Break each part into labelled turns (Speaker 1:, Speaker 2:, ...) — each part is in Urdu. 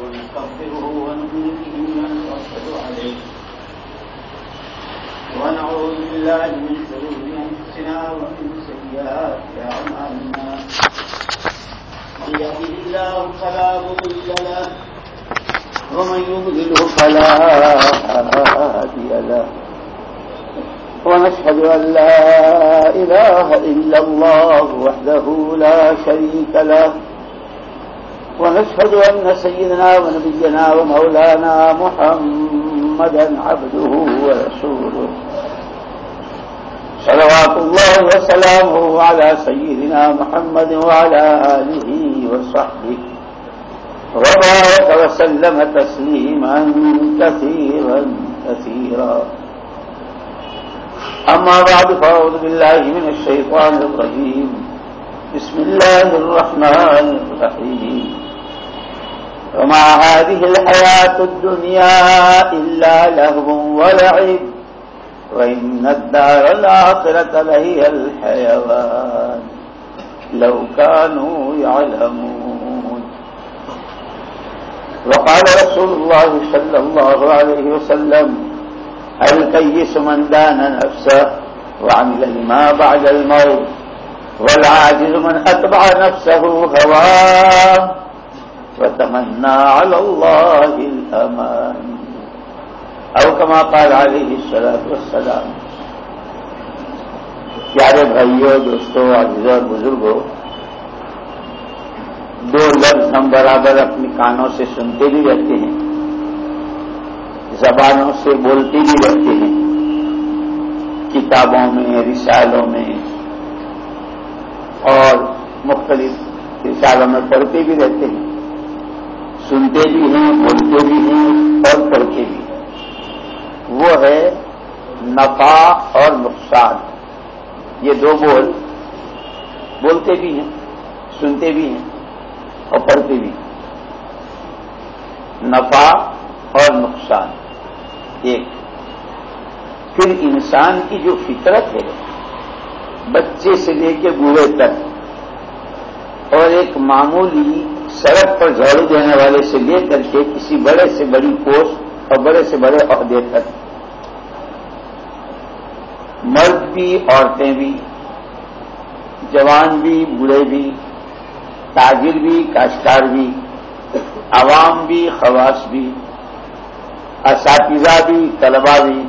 Speaker 1: ونستغفره ونؤمن به ونتوكل عليه. ونعوذ بالله من شرور أنفسنا ومن سيئات أعمالنا. من يهده الله فلا مضل له ومن يضلله فلا هادي له. ونشهد أن لا إله إلا الله وحده لا شريك له. ونشهد أن سيدنا ونبينا ومولانا محمدا عبده ورسوله. صلوات الله وسلامه على سيدنا محمد وعلى آله وصحبه. وبارك وسلم تسليما كثيرا كثيرا. أما بعد فأعوذ بالله من الشيطان الرجيم. بسم الله الرحمن الرحيم. وما هذه الحياة الدنيا إلا لهو ولعب. وإن الدار الآخرة لهي الحيوان. لو كانوا يعلمون. وقال رسول الله صلى الله عليه وسلم الكيس من دان نفسه وعمل لما بعد الموت والعاجز من أتبع نفسه هواه. وتمنى على الله الأمان. أو كما قال عليه الصلاة والسلام، پیارے بھائیوں دوستوں عزیزوں اور بزرگوں دو لفظ ہم برابر اپنی کانوں سے سنتے بھی رہتے ہیں، زبانوں سے بولتے بھی رہتے ہیں، کتابوں میں، رسالوں میں، اور مختلف رسالوں میں پڑھتے بھی رہتے ہیں۔ سنتے بھی ہیں، بولتے بھی ہیں اور پڑھتے بھی ہیں۔ وہ ہے نفع اور نقصان۔ یہ دو بول بولتے بھی ہیں، سنتے بھی ہیں اور پڑھتے بھی ہیں۔ نفع اور نقصان۔ ایک۔ پھر انسان کی جو فطرت ہے، بچے سے لے کے بوڑھے تک، اور ایک معمولی سڑک پر جھاڑو دینے والے سے لے کر کے کسی بڑے سے بڑی پوسٹ اور بڑے سے بڑے عہدے تک مرد بھی، عورتیں بھی، جوان بھی، بوڑھے بھی، تاجر بھی، کاشتکار بھی، عوام بھی، خواص بھی، اساتذہ بھی طلبا بھی۔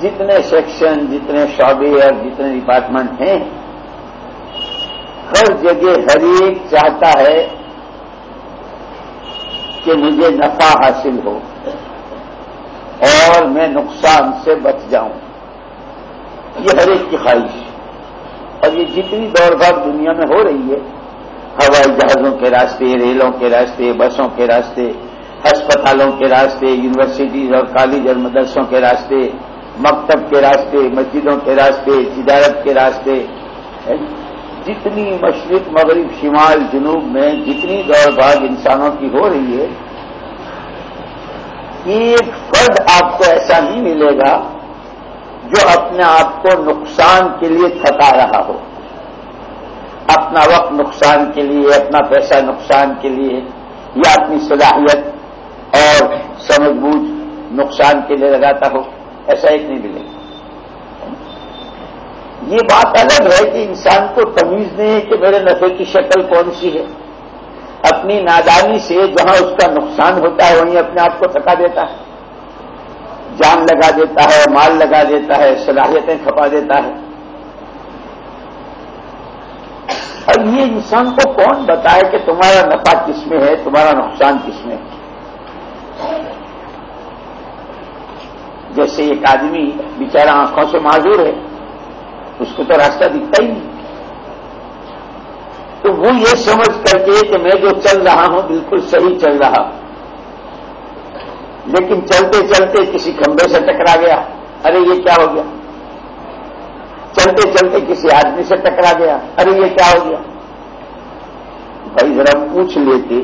Speaker 1: جتنے سیکشن، جتنے شعبے اور جتنے ڈپارٹمنٹ ہیں ہر جگہ ہر ایک چاہتا ہے کہ مجھے نفع حاصل ہو اور میں نقصان سے بچ جاؤں۔ یہ ہر ایک کی خواہش اور یہ جتنی دوڑ بھاگ دنیا میں ہو رہی ہے، ہوائی جہازوں کے راستے، ریلوں کے راستے، بسوں کے راستے، ہسپتالوں کے راستے، یونیورسٹیز اور کالج اور مدرسوں کے راستے، مکتب کے راستے، مسجدوں کے راستے، تجارت کے راستے جتنی مشرق، مغرب، شمال، جنوب میں جتنی دوڑ بھاگ انسانوں کی ہو رہی ہے، ایک فرد آپ کو ایسا نہیں ملے گا جو اپنے آپ کو نقصان کے لیے تھکا رہا ہو۔ اپنا وقت نقصان کے لیے، اپنا پیسہ نقصان کے لیے، یا اپنی صلاحیت اور سمجھ بوجھ نقصان کے لیے لگاتا ہو، ایسا ایک نہیں ملے گا۔ یہ بات الگ ہے کہ انسان کو تمیز نہیں ہے کہ میرے نفے کی شکل کون سی ہے۔ اپنی نادانی سے جہاں اس کا نقصان ہوتا ہے، وہیں اپنے آپ کو تھکا دیتا ہے۔ جان لگا دیتا ہے، مال لگا دیتا ہے، صلاحیتیں کھپا دیتا ہے۔ اور یہ انسان کو کون بتائے کہ تمہارا نفع کس میں ہے، تمہارا نقصان کس میں ہے؟ جیسے ایک آدمی بیچارہ آنکھوں سے معذور ہے۔ اس کو تو راستہ دکھتا ہی نہیں۔ تو وہ یہ سمجھ کر کے کہ میں جو چل رہا ہوں بالکل صحیح چل رہا۔ لیکن چلتے چلتے کسی کھمبے سے ٹکرا گیا۔ ارے یہ کیا ہو گیا؟ چلتے چلتے کسی آدمی سے ٹکرا گیا۔ ارے یہ کیا ہو گیا؟ بھائی ذرا پوچھ لیتے۔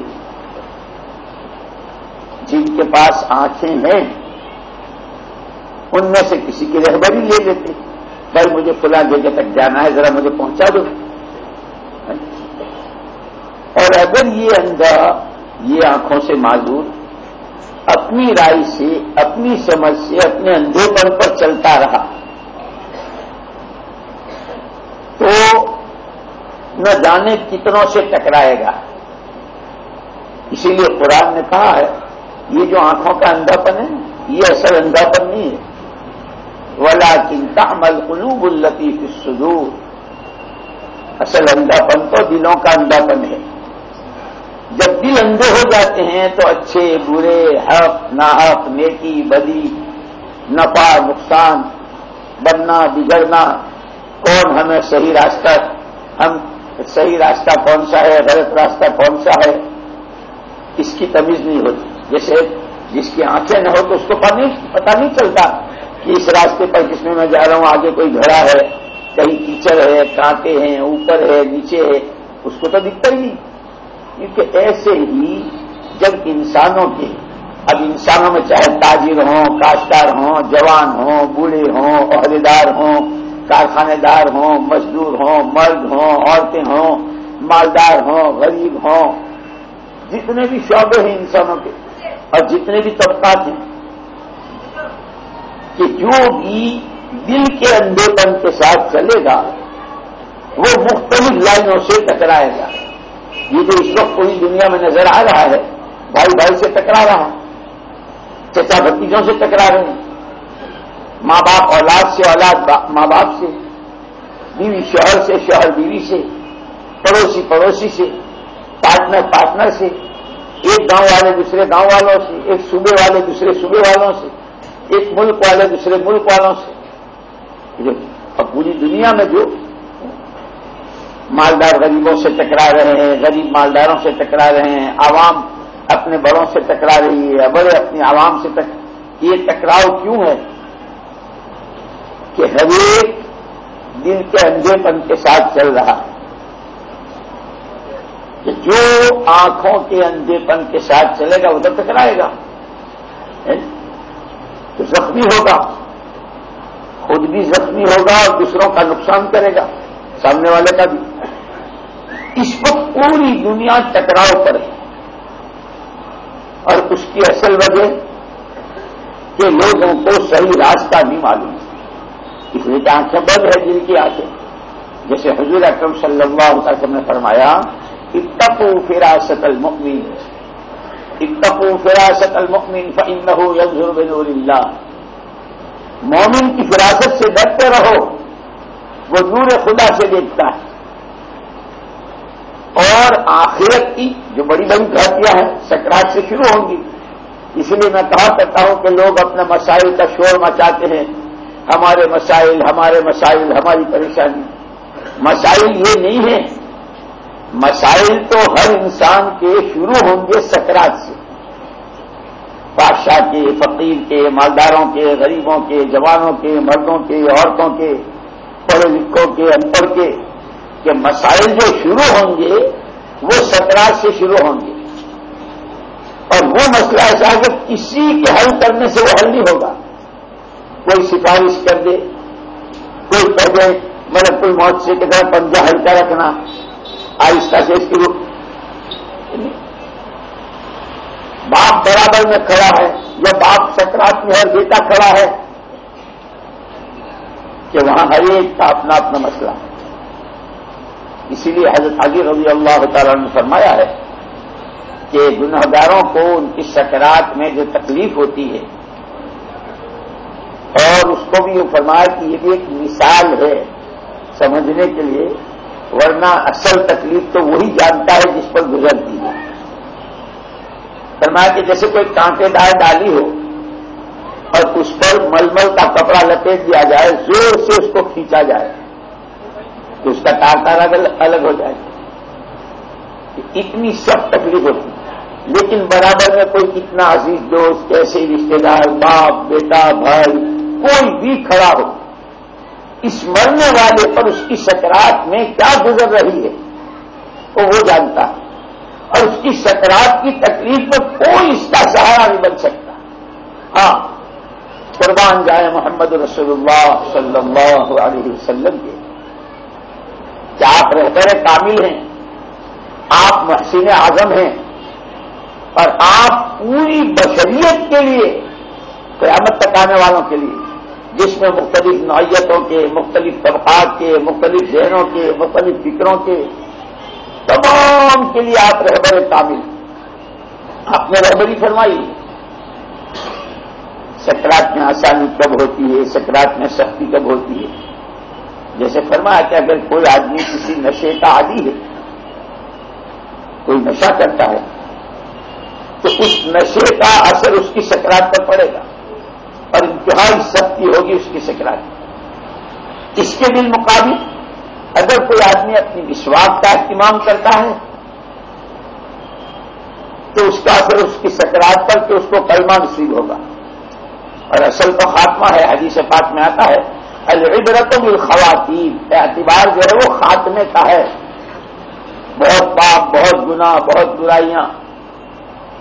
Speaker 1: جن کے پاس آنکھیں ہیں، ان میں سے کسی کی رہبری لے لیتے۔ بھائی مجھے فلاں جگہ تک جانا ہے، ذرا مجھے پہنچا دو۔ اگر یہ اندھا، یہ آنکھوں سے معذور، اپنی رائے سے، اپنی سمجھ سے، اپنے اندھے پن پر چلتا رہا، تو نہ جانے کتنوں سے ٹکرائے گا۔ اسی لیے قرآن نے کہا ہے، یہ جو آنکھوں کا اندھا پن ہے، یہ اصل اندھا پن نہیں ہے۔ ولا چنتا مل قلوب الطیف الصدور۔ اصل اندھا پن تو دلوں کا اندھا پن ہے۔ جب دل اندھے ہو جاتے ہیں تو اچھے، برے، حق، ناحق، نیکی بدی نفع، نقصان بننا بگڑنا، کون ہمیں صحیح راستہ، ہم صحیح راستہ کون سا ہے، غلط راستہ کون سا ہے، اس کی تمیز نہیں ہوتی۔ جیسے جس کی آنکھیں نہ ہو تو اس کو پتا نہیں چلتا۔ کہ اس راستے پر جس میں میں جا رہا ہوں، آگے کوئی گھڑا ہے، کہیں کیچڑ ہے، کانٹے ہیں، اوپر ہے، نیچے ہے، اس کو تو دکھتا ہی نہیں۔ کیونکہ ایسے ہی جب انسانوں کے، اب انسانوں میں چاہے تاجر ہوں، کاشتکار ہوں، جوان ہوں، بوڑھے ہوں، عہدیدار ہوں، کارخانے دار ہوں، مزدور ہوں، مرد ہوں، عورتیں ہوں، مالدار ہوں، غریب ہوں، جتنے بھی شعبے ہیں انسانوں کے، اور جتنے بھی طبقات ہیں کہ جو بھی دل کے اندھے پن کے ساتھ چلے گا، وہ مختلف لائنوں سے ٹکرائے گا۔ یہ جو اس وقت پوری دنیا میں نظر آ رہا ہے، بھائی بھائی سے ٹکرا رہا ہے چچا بتیجوں سے ٹکرا رہے ہیں ماں باپ اولاد سے، اولاد ماں باپ سے، بیوی شوہر سے، شوہر بیوی سے، پڑوسی پڑوسی سے، پارٹنر پارٹنر سے، ایک گاؤں والے دوسرے گاؤں والوں سے، ایک صوبے والے دوسرے صوبے والوں سے۔ ایک ملک والے دوسرے ملک والوں سے۔ اب پوری دنیا میں جو مالدار غریبوں سے ٹکرا رہے ہیں، غریب مالداروں سے ٹکرا رہے ہیں، عوام اپنے بڑوں سے ٹکرا رہی ہے، بڑے اپنی عوام سے تک یہ ٹکراؤ کیوں ہے؟ کہ ہر ایک دل کے اندھے پن کے ساتھ چل رہا ہے۔ کہ جو آنکھوں کے اندھے پن کے ساتھ چلے گا ادھر ٹکرائے گا۔ زخمی ہوگا، خود بھی زخمی ہوگا اور دوسروں کا نقصان کرے گا، سامنے والے کا بھی۔ اس وقت پوری دنیا ٹکراؤ پر ہے اور اس کی اصل وجہ کہ لوگوں کو صحیح راستہ نہیں معلوم۔ اس لیے کہ آنکھیں بند ہے جن کی آنکھیں۔ جیسے حضور اکرم صلی اللہ علیہ وسلم نے فرمایا اتقو فراست المؤمن اتقو فراست المؤمن فانه ينظر بنور اللہ مومن کی فراست سے ڈرتے رہو، وہ نور خدا سے دیکھتا ہے۔ اور آخرت کی جو بڑی بڑی گھاتیاں ہیں، سکرات سے شروع ہوں گی۔ اس لیے میں کہا کرتا ہوں کہ لوگ اپنے مسائل کا شور مچاتے ہیں۔ ہمارے مسائل ہمارے مسائل، ہماری پریشانی۔ مسائل یہ نہیں ہے مسائل تو ہر انسان کے شروع ہوں گے سکرات سے۔ بادشاہ کے، فقیر کے، مالداروں کے، غریبوں کے، جوانوں کے، مردوں کے، عورتوں کے، پڑھے لکھوں کے، ان پڑھ کے کہ مسائل جو شروع ہوں گے، وہ سترہ سے شروع ہوں گے۔ اور وہ مسئلہ ایسا ہے کہ کسی کے حل کرنے سے وہ حل نہیں ہوگا۔ کوئی سفارش کر دے، کوئی کہہ دے مطلب کوئی موت سے کہ پنجہ ہلکا رکھنا۔ آہستہ سے اس کی باپ برابر میں کھڑا ہے، یا باپ سکرات میں ہر بیٹا کھڑا ہے۔ کہ وہاں ہر ایک کا اپنا اپنا مسئلہ۔ ہے اسی لیے حضرت علی رضی اللہ تعالیٰ نے فرمایا ہے کہ گنہگاروں کو ان کی سکرات میں جو تکلیف ہوتی ہے، اور اس کو بھی یہ فرمایا کہ یہ بھی ایک مثال ہے سمجھنے کے لیے، ورنہ اصل تکلیف تو وہی جانتا ہے جس پر گزرتی ہے۔ فرمایا کہ جیسے کوئی کانٹے دار ڈالی ہو اور اس پر ململ کا کپڑا لپیٹ دیا جائے، زور سے اس کو کھینچا جائے، تو اس کا تار تارا الگ ہو جائے۔ اتنی سب تکلیف ہوتی۔ لیکن برابر میں کوئی کتنا عزیز دوست، کیسے رشتے دار، باپ، بیٹا، بھائی، کوئی بھی کھڑا ہو، اس مرنے والے پر اس کی سکرات میں کیا گزر رہی ہے تو وہ جانتا ہے۔ اور اس کی سکرات کی تکلیف میں کوئی اس کا سہارا نہیں بن سکتا۔ ہاں قربان جائے محمد رسول اللہ صلی اللہ علیہ وسلم کے۔ کیا آپ رہبر کامل ہیں؟ آپ محسن اعظم ہیں۔ اور آپ پوری بشریت کے لیے، قیامت تک آنے والوں کے لیے، جس میں مختلف نوعیتوں کے، مختلف طبقات کے، مختلف ذہنوں کے، مختلف فکروں کے تمام کے لیے آپ رہبر کامل آپ نے رہبری فرمائی۔ سکرات میں آسانی کب ہوتی ہے، سکرات میں سختی کب ہوتی ہے؟ جیسے فرمایا کہ اگر کوئی آدمی کسی نشے کا عادی ہے، کوئی نشہ کرتا ہے، تو اس نشے کا اثر اس کی سکرات پر پڑے گا۔ اور انتہائی سختی ہوگی اس کی سکرات۔ اس کے دل مقابل اگر کوئی آدمی اپنی وشواس کا اہتمام کرتا ہے، تو اس کا اثر اس کی سکرات پر کہ اس کو کلمہ نصیب ہوگا۔ اور اصل تو خاتمہ ہے، حدیث پاک میں آتا ہے العبرت الخواتین اعتبار جو ہے وہ خاتمے کا ہے۔ بہت پاپ بہت گنا بہت برائیاں۔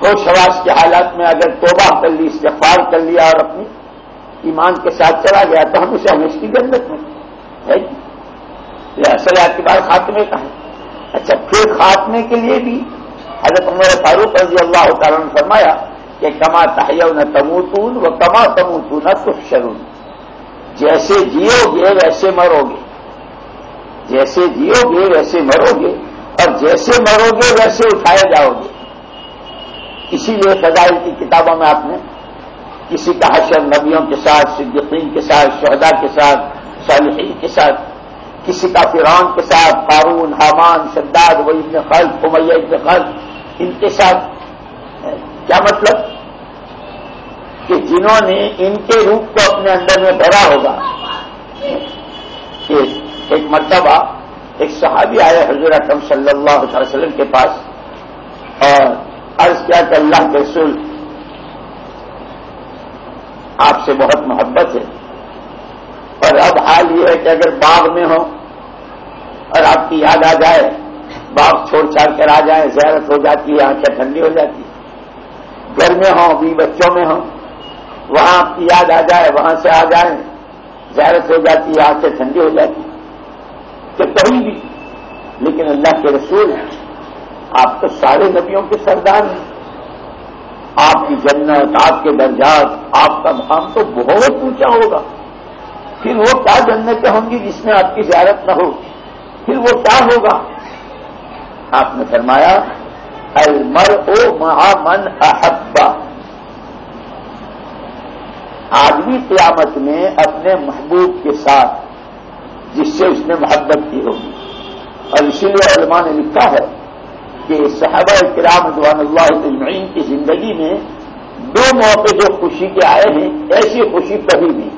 Speaker 1: ہوش شواس کے حالات میں اگر توبہ کر لی، استغفار کر لیا اور اپنی ایمان کے ساتھ چلا گیا، تو ہم اسے ہمیشہ کی جنت میں ہے یہ اصل اعتبار خاتمے کا ہے۔ اچھا پھر خاتمے کے لیے بھی حضرت عمر فاروق رضی اللہ تعالیٰ نے فرمایا کہ کما تحیہ نہ تموتون و کما تموتون نہ شرون جیسے جیو گے ویسے مرو گے۔ جیسے جیو گے ویسے مرو گے اور جیسے مرو گے ویسے اٹھائے جاؤ گے۔ اسی لیے فضائل کی کتابوں میں آپ نے کسی کا حشر نبیوں کے ساتھ، صدیقین کے ساتھ شہدا کے ساتھ، صالحین کے ساتھ کسی کا فرعون کے ساتھ قارون، حامان، شداد و ابن خلف، امیہ ابن خلف، ان کے ساتھ کیا مطلب؟ کہ جنہوں نے ان کے روپ کو اپنے اندر میں بھرا ہوگا۔ کہ ایک مرتبہ ایک صحابی آئے حضور اکرم صلی اللہ علیہ وسلم کے پاس اور عرض کیا کہ اللہ کے رسول، آپ سے بہت محبت ہے۔ اور اب حال یہ ہے کہ اگر باغ میں ہو اور آپ کی یاد آ جائے باغ چھوڑ چھاڑ کر آ جائیں، زیارت ہو جاتی ہے، آنکھیں ٹھنڈی ہو جاتی گھر میں ہوں بھی بچوں میں ہوں، وہاں آپ کی یاد آ جائے، وہاں سے آ جائیں، زیارت ہو جاتی ہے، آنکھیں ٹھنڈی ہو جاتی کہ کہیں بھی، لیکن اللہ کے رسول ہیں۔ آپ تو سارے نبیوں کے سردار ہیں۔ آپ کی جنت، آپ کے درجات، آپ کا مقام تو بہت اونچا ہوگا۔ پھر وہ کیا جنتیں ہوں گی جس میں آپ کی زیارت نہ ہو؟ پھر وہ کیا ہوگا؟ آپ نے فرمایا المر او من احبا آدمی قیامت میں اپنے محبوب کے ساتھ، جس سے اس نے محبت کی ہوگی۔ اور اسی لیے علماء نے لکھا ہے کہ صحابہ کرام ادوان اللہ تجمعین کی زندگی میں دو موقع جو خوشی کے آئے ہیں، ایسی خوشی کبھی بھی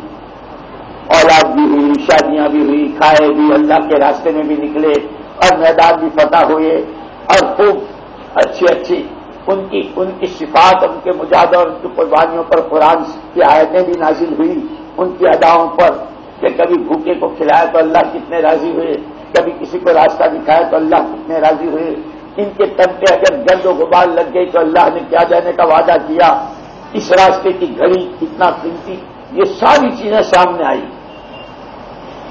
Speaker 1: اولاد بھی ہوئی، شادیاں بھی ہوئی، کھائے بھی، اللہ کے راستے میں بھی نکلے اور میدان بھی فتح ہوئے اور خوب اچھی اچھی ان کی ان کی صفات، ان کے مجادہ اور ان کی قربانیوں پر قرآن کی آیتیں بھی نازل ہوئی، ان کی اداؤں پر کہ کبھی بھوکے کو کھلایا تو اللہ کتنے راضی ہوئے، کبھی کسی کو راستہ دکھایا تو اللہ کتنے راضی ہوئے۔ ان کے تن پہ اگر گرد و غبار لگ گئی تو اللہ نے کیا جانے کا وعدہ کیا؟ اس راستے کی گھڑی کتنا قیمتی، یہ ساری چیزیں سامنے آئی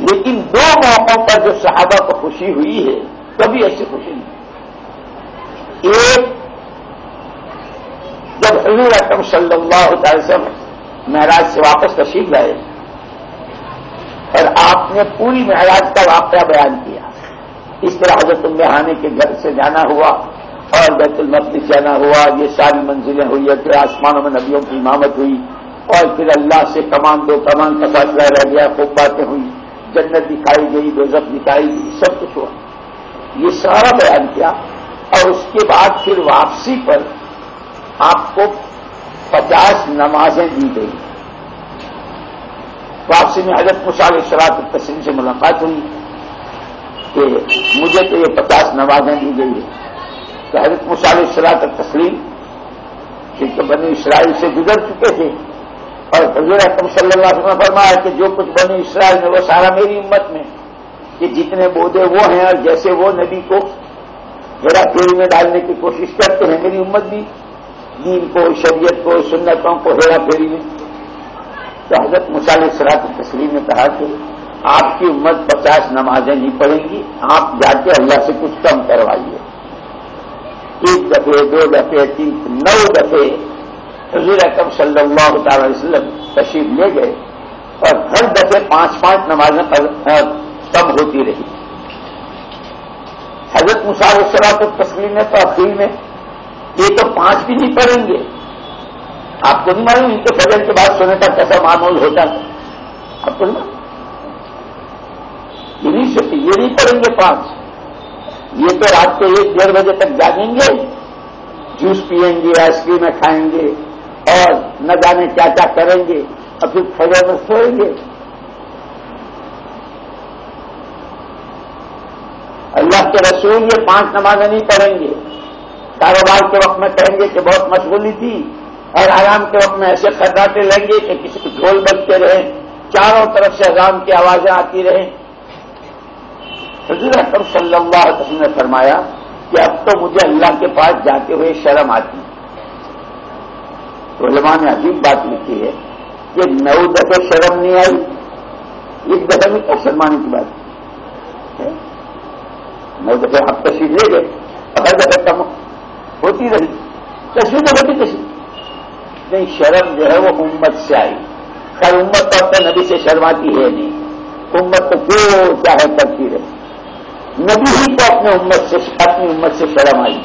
Speaker 1: لیکن دو موقعوں پر جو صحابہ کو خوشی ہوئی ہے، کبھی ایسی خوشی نہیں۔ ایک، جب حضور اکرم صلی اللہ تعالی سے مہاراج سے واپس تشریف گئے اور آپ نے پوری مہاراج کا واقعہ بیان کیا۔ اس طرح حضرت آنے کے گھر سے جانا ہوا اور بیت المقدس جانا ہوا، یہ ساری منزلیں ہوئی پھر آسمانوں میں نبیوں کی امامت ہوئی اور پھر اللہ سے کمان دو کمان کا فاصلہ رہ گیا، خوب باتیں ہوئی۔ جنت دکھائی گئی دوزت دکھائی گئی، سب کچھ ہوا۔ یہ سارا بیان کیا اور اس کے بعد پھر واپسی پر آپ کو پچاس نمازیں دی گئی واپسی میں حضرت مشال شراط تسلیم سے ملاقات ہوئی کہ مجھے تو یہ پچاس نمازیں دی گئی ہے کہ حضرت مصالح صلاح کا تسلیم کیونکہ بنی اسرائیل سے گزر چکے تھے اور حضور اکم صلی اللہ علیہ وسلم فرمایا کہ جو کچھ بنی اسرائیل میں، وہ سارا میری امت میں کہ جتنے بودے وہ ہیں اور جیسے وہ نبی کو ہیرا پھیری میں ڈالنے کی کوشش کرتے ہیں، میری امت بھی دین کو، شریعت کو، سنتوں کو ہیرا پھیری میں تو حضرت مصالح صلاح کی تسلیم نے کہا کہ آپ کی امت پچاس نمازیں نہیں پڑھیں گی، آپ جا کے اللہ سے کچھ کم کروائیے۔ ایک دفعے دو دفعے تین نو دفعے حضور اکم صلی اللہ تعالی وسلم تشریف لے گئے اور ہر دفعے پانچ پانچ نمازیں کم ہوتی رہی۔ حضرت مسار السلام کو تسلیم ہے تو میں یہ تو پانچ بھی نہیں پڑھیں گے۔ آپ کو نہیں معلوم، ان کے فجر کے بعد سونے کا کیسا معمول ہوتا۔ ہے آپ کو نہیں یہ نہیں یہ نہیں پڑھیں گے پانچ۔ یہ تو رات کو ایک ڈیڑھ بجے تک جاگیں گے، جوس پیئیں گے، آئس کریم کھائیں گے۔ اور نہ جانے کیا کیا کریں گے اور پھر فجر میں سوئیں گے۔ اللہ کے رسول یہ پانچ نمازیں نہیں پڑھیں گے۔ کاروبار کے وقت میں کہیں گے کہ بہت مشغولی تھی، اور آرام کے وقت میں ایسے خداتے لیں گے کہ کسی کو ڈھول بنتے رہیں۔ چاروں طرف سے اذان کی آوازیں آتی رہیں۔ حضور اکرم صلی اللہ علیہ وسلم نے فرمایا کہ اب تو مجھے اللہ کے پاس جاتے ہوئے شرم آتی۔ تو علماء نے عجیب بات لکھی ہے کہ نو دفعے شرم نہیں آئی، ایک دفعہ میں کیا شرمانے کی بات نو دفعے آپ تشریف لے گئے ہر دفعہ کم ہوتی رہی، تشریف تو ہوتی تشریف۔ نہیں، شرم جو ہے وہ امت سے آئی۔ خیر امت تو اپنے نبی سے شرماتی ہے نہیں۔ امت تو جو چاہے کرتی رہے۔ نبی ہی کو اپنے امت سے، اپنی امت سے شرم آئی۔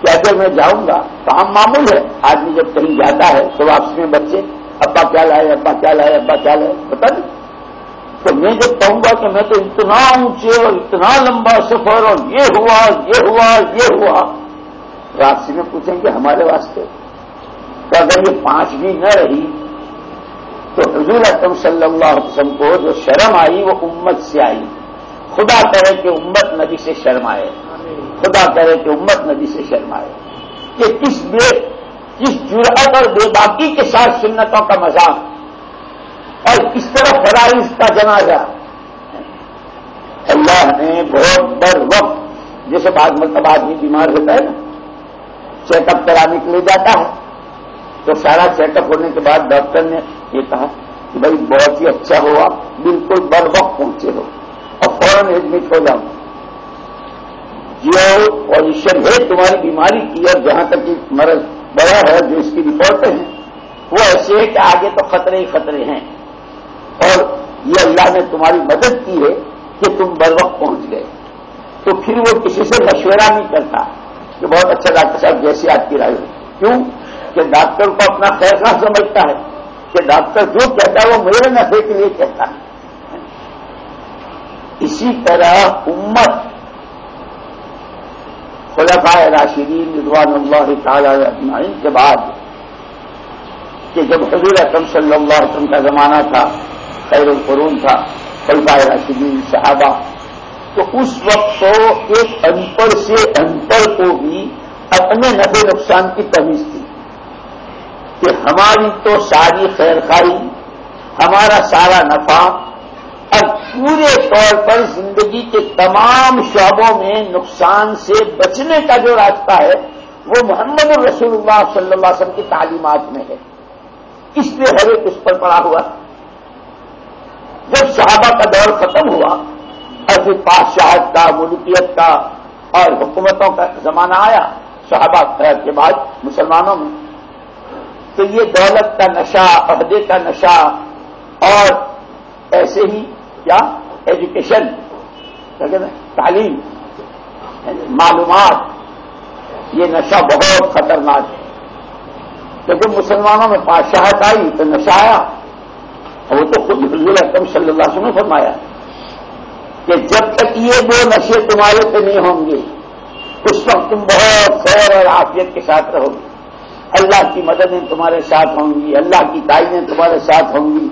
Speaker 1: کہ اگر میں جاؤں گا تو عام معمول ہے۔ آدمی جب کہیں جاتا ہے تو واپسی میں بچے، ابا کیا لائے، ابا کیا لائے، ابا کیا لائے پتا نہیں۔ تو میں جب کہوں گا کہ میں تو اتنا اونچے اور اتنا لمبا سفر اور یہ ہوا یہ ہوا یہ ہوا۔ واپسی میں پوچھیں گے ہمارے واسطے۔ تو اگر یہ پانچ بھی نہ رہی تو حضور اکرم صلی اللہ علیہ وسلم کو جو شرم آئی وہ امت سے آئی۔ خدا کرے کہ امت نبی سے شرمائے خدا کرے کہ امت نبی سے شرمائے۔ کہ کس بے، کس جرأت اور بے باقی کے ساتھ سنتوں کا مذاق۔ اور کس طرح فرائض کا جنازہ۔ اللہ نے بہت بڑ وقت، جیسے بعض مطلب آدمی بیمار ہوتا ہے نا چیک اپ کرانے کے لیے جاتا ہے۔ تو سارا چیک اپ ہونے کے بعد ڈاکٹر نے یہ کہا کہ بھائی بہت ہی اچھا ہوا، بالکل بر وقت پہنچے ہو۔ اور فوراً ایڈمٹ ہو جاؤں جو پوزیشن ہے تمہاری بیماری کی اور جہاں تک کہ مرض بڑا ہے جو اس کی رپورٹیں ہیں، وہ ایسے ہے کہ آگے تو خطرے ہی خطرے ہیں۔ اور یہ اللہ نے تمہاری مدد کی ہے کہ تم بر وقت پہنچ گئے۔ تو پھر وہ کسی سے مشورہ نہیں کرتا کہ بہت اچھا ڈاکٹر صاحب جیسی آپ کی رائے ہو۔ کیوں؟ کہ ڈاکٹر کو اپنا فیصلہ سمجھتا ہے کہ ڈاکٹر جو کہتا ہے وہ میرے نفے کے لیے کہتا ہے۔ اسی طرح امت خلفاء راشدین رضوان اللہ تعالی اجمعین کے بعد کہ جب حضور اکرم صلی اللہ علیہ وسلم کا زمانہ تھا، خیر القرون تھا، خلفاء راشدین، صحابہ، تو اس وقت تو ایک ان پڑھ سے ان پڑھ کو بھی اپنے نفع نقصان کی تمیز تھی کہ ہماری تو ساری خیر خائی ہمارا سارا نفع پورے طور پر زندگی کے تمام شعبوں میں نقصان سے بچنے کا جو راستہ ہے، وہ محمد رسول اللہ صلی اللہ علیہ وسلم کی تعلیمات میں ہے۔ اس لیے ہر ایک اس پر پڑا ہوا۔ جب صحابہ کا دور ختم ہوا اور پھر پادشاہت کا، ملکیت کا اور حکومتوں کا زمانہ آیا، صحابہ کے بعد مسلمانوں میں۔ تو یہ دولت کا نشہ، عہدے کا نشہ اور ایسے ہی کیا ایجوکیشن تعلیم، معلومات. یہ نشہ بہت خطرناک ہے۔ کیونکہ مسلمانوں میں بادشاہت آئی تو نشہ آیا۔ وہ تو خود حضور اکرم صلی اللہ علیہ وسلم نے فرمایا کہ جب تک یہ دو نشے تمہارے پہ نہیں ہوں گے، اس وقت تم بہت خیر اور عافیت کے ساتھ رہو گے۔ اللہ کی مددیں تمہارے ساتھ ہوں گی، اللہ کی تعینیں تمہارے ساتھ ہوں گی۔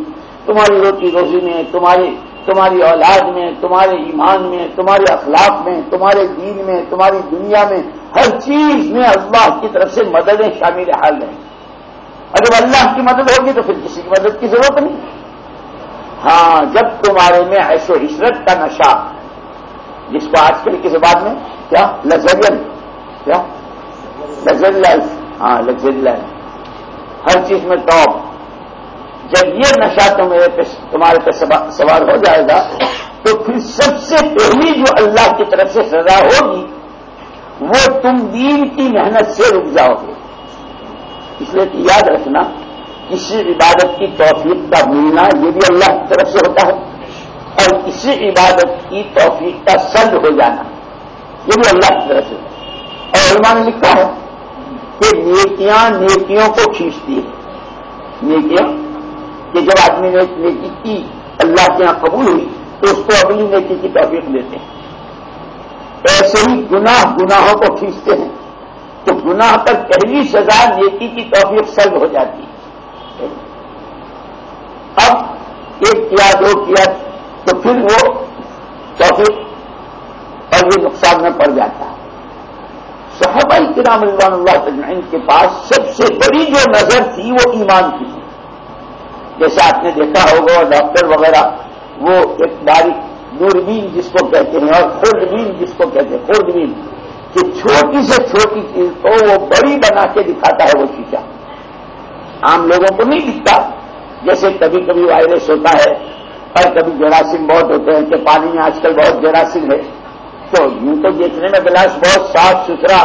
Speaker 1: تمہاری روٹی روزی میں، تمہاری تمہاری اولاد میں، تمہارے ایمان میں، تمہارے اخلاق میں، تمہارے دین میں، تمہاری دنیا میں ہر چیز میں اللہ کی طرف سے مددیں شامل حال ہیں۔ اور جب اللہ کی مدد ہوگی تو پھر کسی کی مدد کی ضرورت نہیں۔ ہاں جب تمہارے میں ایسو عشرت کا نشہ، جس کو آج کل کی زبان میں کیا؟ لگژریل کیا؟ لگژری لائف ہاں لگژری لائف ہر چیز میں ٹاپ جب یہ نشہ تمہیں تمہارے پہ سوار ہو جائے گا، تو پھر سب سے پہلی جو اللہ کی طرف سے سزا ہوگی، وہ تم دین کی محنت سے رک جاؤ گے۔ اس لیے کہ یاد رکھنا، کسی عبادت کی توفیق کا ملنا یہ بھی اللہ کی طرف سے ہوتا ہے، اور کسی عبادت کی توفیق کا سند ہو جانا، یہ بھی اللہ کی طرف سے اور علماء نے لکھا ہے کہ نیکیاں نیکیوں کو کھینچتی ہے نیکیاں کہ جب آدمی نے نیکی کی، اللہ کے یہاں قبول ہوئی، تو اس کو اگلی نیکی کی توفیق دیتے ہیں۔ ایسے ہی گناہ گناہوں کو کھینچتے ہیں۔ تو گناہ پر پہلی سزا نیکی کی توفیق سلب ہو جاتی ہے۔ اب ایک کیا، دو کیا، تو پھر وہ توفیق اور یہ نقصان میں پڑ جاتا ہے۔ صحابہ کرام رضوان اللہ تجمعین کے پاس سب سے بڑی جو نظر تھی وہ ایمان کی۔ جیسے آپ نے دیکھا ہوگا ڈاکٹر وغیرہ، وہ ایک باریک دوربین جس کو کہتے ہیں اور خوردبین جس کو کہتے ہیں، خوردبین، کہ چھوٹی سے چھوٹی چیز کو وہ بڑی بنا کے دکھاتا ہے وہ شیشہ۔ عام لوگوں کو نہیں دکھتا، جیسے کبھی کبھی وائرس ہوتا ہے، اور کبھی جراثیم بہت ہوتے ہیں، کہ پانی میں آج کل بہت جراثیم ہے۔ تو یوں تو دیکھنے میں گلاس بہت صاف ستھرا،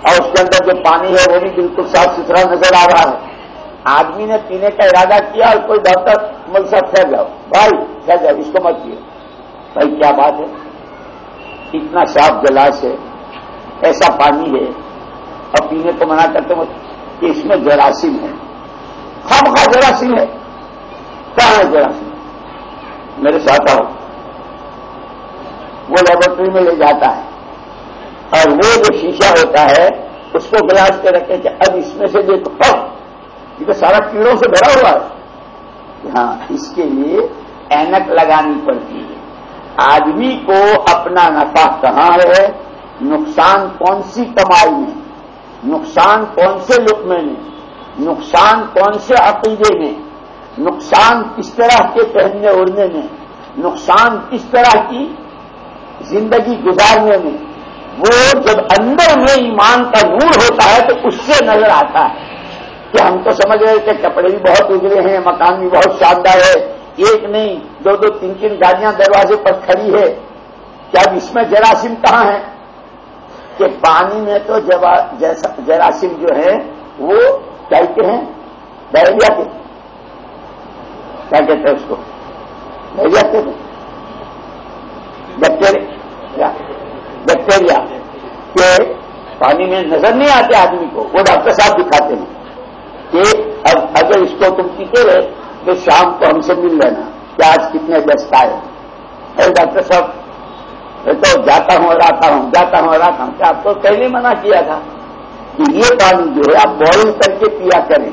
Speaker 1: اور اس کے اندر جو پانی ہے وہ بھی بالکل صاف ستھرا نظر آ رہا ہے۔ آدمی نے پینے کا ارادہ کیا اور کوئی ڈاکٹر ملسا پھیل جاؤ۔ بھائی پھیل جاؤ، اس کو مت پیو بھائی، کیا بات ہے؟ اتنا صاف گلاس ہے، ایسا پانی ہے۔ اور پینے کو منع کرتے ہو کہ اس میں جراثیم ہے۔ خام خواہ جراثیم ہے۔ کہاں ہے جراثیم؟ میرے ساتھ آؤ۔ وہ لیبورٹری میں لے جاتا ہے۔ اور وہ جو شیشہ ہوتا ہے، اس کو گلاس کے رکھے کہ اب اس میں سے دیکھو۔ یہ تو سارا کیڑوں سے بھرا ہوا ہے۔ ہاں اس کے لیے اینک لگانی پڑتی ہے۔ آدمی کو اپنا نفع کہاں ہے؟ نقصان کون سی کمائی میں؟ نقصان کون سے لقمے میں؟ نقصان کون سے عقیدے میں؟ نقصان کس طرح کے پہننے اڑنے میں؟ نقصان کس طرح کی زندگی گزارنے میں؟ وہ جب اندر میں ایمان کا نور ہوتا ہے تو اس سے نظر آتا ہے۔ کہ ہم تو سمجھ رہے کہ کپڑے بھی بہت اجرے ہیں، مکان بھی بہت شاندار ہے۔ ایک نہیں، دو دو تین تین گاڑیاں دروازے پر کھڑی ہے۔ کیا اب اس میں جراثیم کہاں ہے؟ کہ پانی میں تو جراثیم جو ہے وہ کہتے ہیں؟ ڈائریا کے۔ کیا کہتے ہیں اس کو؟ ڈائریا کے۔ بیکٹیریا۔ بیکٹیریا۔ کہ پانی میں نظر نہیں آتے آدمی کو، وہ ڈاکٹر صاحب دکھاتے ہیں۔ کہ اب اگر اس کو تم پیتے رہے تو شام کو ہم سے مل لینا کہ آج کتنے دست آئے۔ اے ڈاکٹر صاحب تو جاتا ہوں اور آتا ہوں، جاتا ہوں اور آتا ہوں۔ کیا آپ کو پہلے منع کیا تھا کہ یہ پانی جو ہے آپ بوائل کر کے پیا کریں؟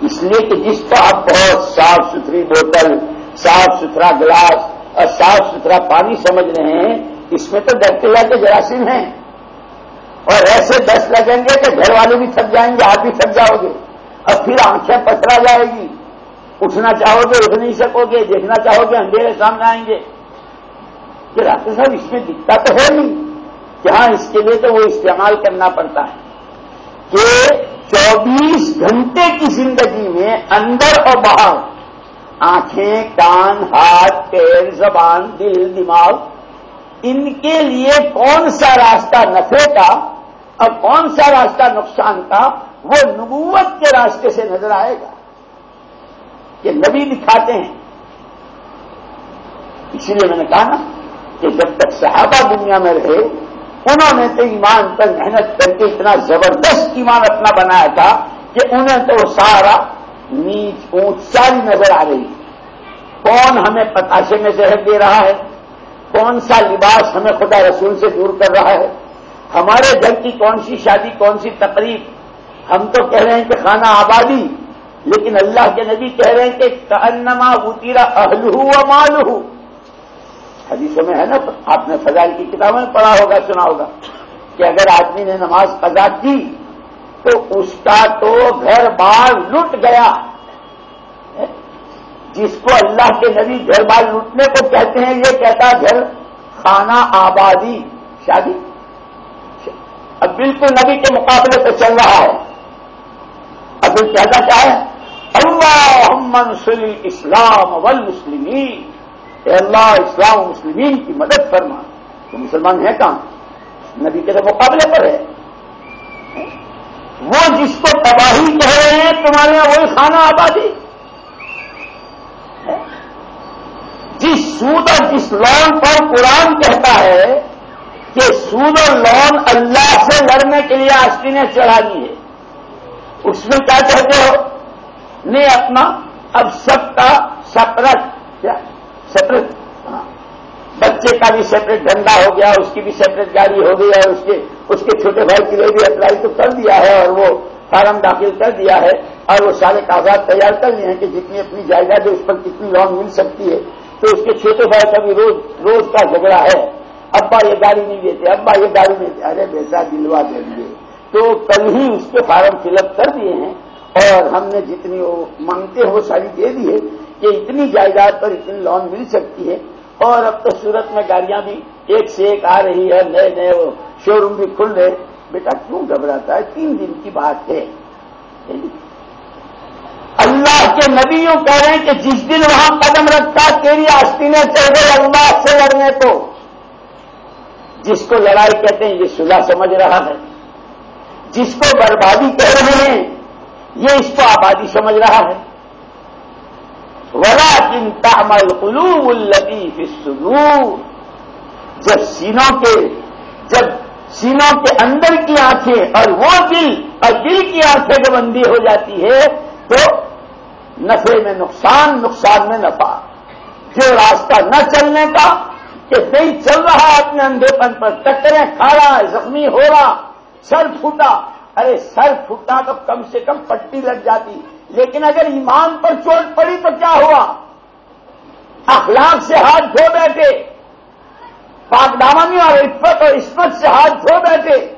Speaker 1: اس لیے کہ جس کو آپ بہت صاف ستھری بوتل، صاف ستھرا گلاس اور صاف ستھرا پانی سمجھ رہے ہیں، اس میں تو بیکٹیریا کے جراثیم ہیں۔ اور ایسے دست لگیں گے کہ گھر والے بھی تھک جائیں گے، آپ بھی تھک جاؤ گے۔ اور پھر آنکھیں پتھرا جائے گی۔ اٹھنا چاہو گے، اٹھ نہیں سکو گے، دیکھنا چاہو گے اندھیرے سامنے آئیں گے۔ کہ ڈاکٹر صاحب اس میں دکھتا تو ہے نہیں۔ کہ ہاں اس کے لیے تو وہ استعمال کرنا پڑتا ہے۔ کہ چوبیس گھنٹے کی زندگی میں اندر اور باہر آنکھیں، کان، ہاتھ، پیر، زبان، دل، دماغ، ان کے لیے کون سا راستہ نفے کا اور کون سا راستہ نقصان کا وہ نبوت کے راستے سے نظر آئے گا کہ نبی دکھاتے ہیں۔ اسی لیے میں نے کہا نا کہ جب تک صحابہ دنیا میں رہے، انہوں نے تو ایمان پر محنت کر کے اتنا زبردست ایمان اپنا بنایا تھا کہ انہیں تو سارا نیچ اونچ ساری نظر آ رہی۔ کون ہمیں پتاشے میں زہر دے رہا ہے؟ کون سا لباس ہمیں خدا رسول سے دور کر رہا ہے؟ ہمارے گھر کی کون سی شادی، کون سی تقریب؟ ہم تو کہہ رہے ہیں کہ خانہ آبادی، لیکن اللہ کے نبی کہہ رہے ہیں کہ انما اتیرا اہل و مال حدیثوں میں ہے نا، آپ نے فضائل کی کتابوں میں پڑھا ہوگا، سنا ہوگا کہ اگر آدمی نے نماز قضا کی تو اس کا تو گھر بار لٹ گیا۔ جس کو اللہ کے نبی گھر بار لوٹنے کو کہتے ہیں، یہ کہتا گھر خانہ آبادی۔ شادی؟ اب بالکل نبی کے مقابلے پہ چل رہا ہے۔ اب پھر کہنا کیا ہے؟ اللہ صلی اسلام اے اللہ، اسلام و مسلمین کی مدد فرما۔ تو مسلمان ہے کہاں؟ نبی کے مقابلے پر ہے۔ وہ جس کو تباہی کہہ رہے ہیں، تمہارے یہاں وہی خانہ آبادی۔ جس سود اور جس لون پر قرآن کہتا ہے کہ سود اور لون اللہ سے لڑنے کے لیے آستی نے چڑھا دی ہے۔ اس میں کیا کہتے ہو؟ نہیں اپنا اب سب کا سپرٹ کیا؟ سپریٹ ہاں۔ بچے کا بھی سیپریٹ ڈنڈا ہو گیا، اس کی بھی سیپریٹ گاڑی ہو گئی اور اس کے اس کے چھوٹے بھائی کے لیے بھی اپلائی تو کر دیا ہے اور وہ فارم داخل کر دیا ہے اور وہ سارے کاغذات تیار کر لیے ہیں کہ جتنی اپنی جائیداد ہے، اس پر کتنی لون مل سکتی ہے۔ تو اس کے چھوٹے بھائی کا بھی روز روز کا جھگڑا ہے۔ ابا یہ گاڑی نہیں دیتے ابا یہ گاڑی نہیں دیتے ارے بیٹا دلوا دیں گے۔ تو کل ہی اس کے فارم فل اپ کر دیے ہیں اور ہم نے جتنی وہ مانگتے ہیں وہ ساری دے دی ہے کہ اتنی جائیداد پر اتنی لون مل سکتی ہے اور اب تو سورت میں گاڑیاں بھی ایک سے ایک آ رہی ہے نئے نئے شو روم بھی کھل رہے بیٹا، کیوں گھبراتا ہے؟ تین دن کی بات ہے۔ اللہ کے نبیوں کہہ رہے ہیں کہ جس دن وہاں قدم رکھتا تیری آستینیں چل گئے اللہ سے لڑنے کو۔ جس کو لڑائی کہتے ہیں، یہ صلح سمجھ رہا ہے۔ جس کو بربادی کہہ رہے ہیں، یہ اس کو آبادی سمجھ رہا ہے۔ ولا کن تامل قلوب الطیف الصدور۔ جب سینوں کے، جب سینوں کے اندر کی آنکھیں اور وہ دل اور دل کی آنکھیں جب اندھی ہو جاتی ہے، تو نفے میں نقصان نقصان میں نفع۔ جو راستہ نہ چلنے کا، کہ نہیں چل رہا ہے اپنے اندھے پن پر، ٹکریں کھا رہا ہے زخمی ہو رہا۔ سر پھوٹا۔ ارے، سر پھوٹا تو کم سے کم پٹی لگ جاتی۔ لیکن اگر ایمان پر چوٹ پڑی تو کیا ہوا؟ اخلاق سے ہاتھ دھو بیٹھے۔ پاک دامانی اور عفت اور عصمت سے ہاتھ دھو بیٹھے۔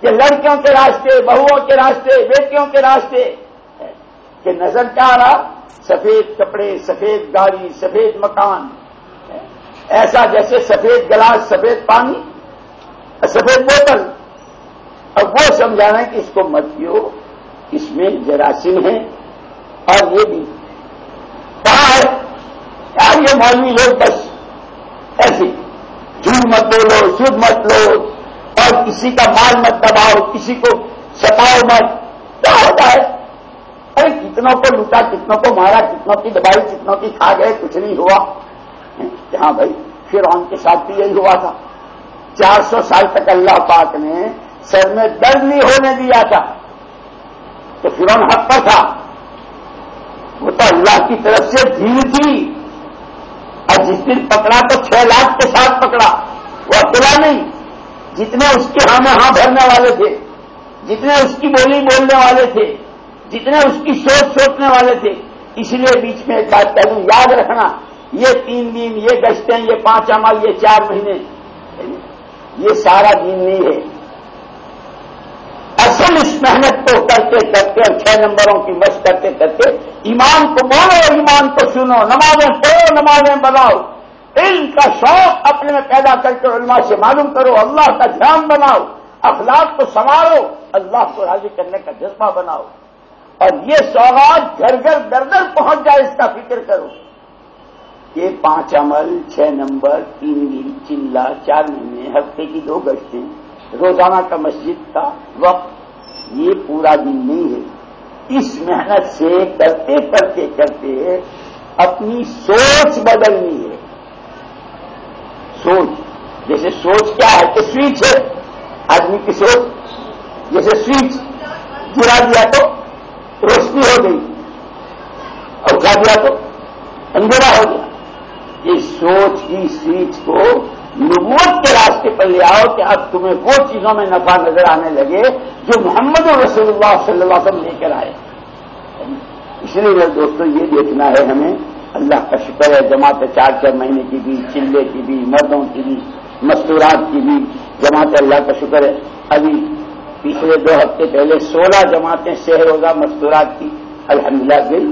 Speaker 1: کہ لڑکیوں کے راستے، بہوؤں کے راستے، بیٹیوں کے راستے۔ کہ نظر کیا آ رہا؟ سفید کپڑے، سفید گاڑی، سفید مکان۔ ایسا جیسے سفید گلاس، سفید پانی، سفید بوتل۔ اب وہ سمجھانا ہے کہ اس کو مت پیو، اس میں جراثیم ہے اور یہ بھی۔ کہاں ہے یار یہ مولوی لوگ بس ایسے جھوٹ مت بولو، سود مت لو، اور کسی کا مال مت دباؤ کسی کو ستاؤ مت۔ کیا ہوتا ہے؟ ارے کتنوں کو لوٹا، کتنوں کو مارا، کتنوں کی دبائی کتنوں کی کھا گئے، کچھ نہیں ہوا۔ ہاں بھائی پھر ان کے ساتھ بھی یہی ہوا تھا۔ چار سو سال تک اللہ پاک نے سر میں درد نہیں ہونے دیا تھا۔ تو فرون حق پر تھا۔ وہ تو اللہ کی طرف سے بھیڑ تھی۔ اور جس دن پکڑا تو چھ لاکھ کے ساتھ پکڑا۔ وہ اکیلا نہیں۔ جتنے اس کے ہاں میں ہاں بھرنے والے تھے۔ جتنے اس کی بولی بولنے والے تھے۔ جتنے اس کی سوچ سوچنے والے تھے۔ اس لیے بیچ میں ایک بات کہہ دوں۔ یاد رکھنا، یہ تین دن یہ گشتیں، یہ پانچ عمل، یہ چار مہینے، یہ سارا دن نہیں ہے۔ اصل اس محنت کو کرتے کرتے اور چھ نمبروں کی مشق کرتے کرتے ایمان کو مانو اور ایمان کو سنو، نمازیں پڑھو، نمازیں بناؤ۔ علم کا شوق اپنے میں پیدا کر کے علماء سے معلوم کرو، اللہ کا دھیان بناؤ، اخلاق کو سنوارو، اللہ کو راضی کرنے کا جذبہ بناؤ۔ اور یہ سوغات گھر گھر در در پہنچ جائے اس کا فکر کرو۔ یہ پانچ عمل، چھ نمبر، تین دن، چلا، چار مہینے، ہفتے کی دو گشتیں روزانہ کا مسجد کا وقت یہ پورا دن نہیں ہے۔ اس محنت سے کرتے کرتے کرتے اپنی سوچ بدلنی ہے۔ سوچ، جیسے سوچ کیا ہے کہ سوئچ ہے۔ آدمی کی سوچ، جیسے سوئچ گرا دیا تو روشنی ہو گئی۔ اور اٹھا دیا تو اندھیرا ہو گیا۔ یہ سوچ کی سوئچ کو نبوت کے راستے پر لے آؤ کہ اب تمہیں وہ چیزوں میں نفع نظر آنے لگے جو محمد رسول اللہ صلی اللہ علیہ وسلم لے کر آئے۔ اس لیے میرے دوستوں یہ دیکھنا ہے ہمیں۔ اللہ کا شکر ہے، جماعت چار چار مہینے کی بھی، چلے کی بھی، مردوں کی بھی، مستورات کی بھی۔ جماعت اللہ کا شکر ہے۔ ابھی پچھلے دو ہفتے پہلے سولہ جماعتیں شہ روزہ مستورات کی۔ الحمدللہ گئی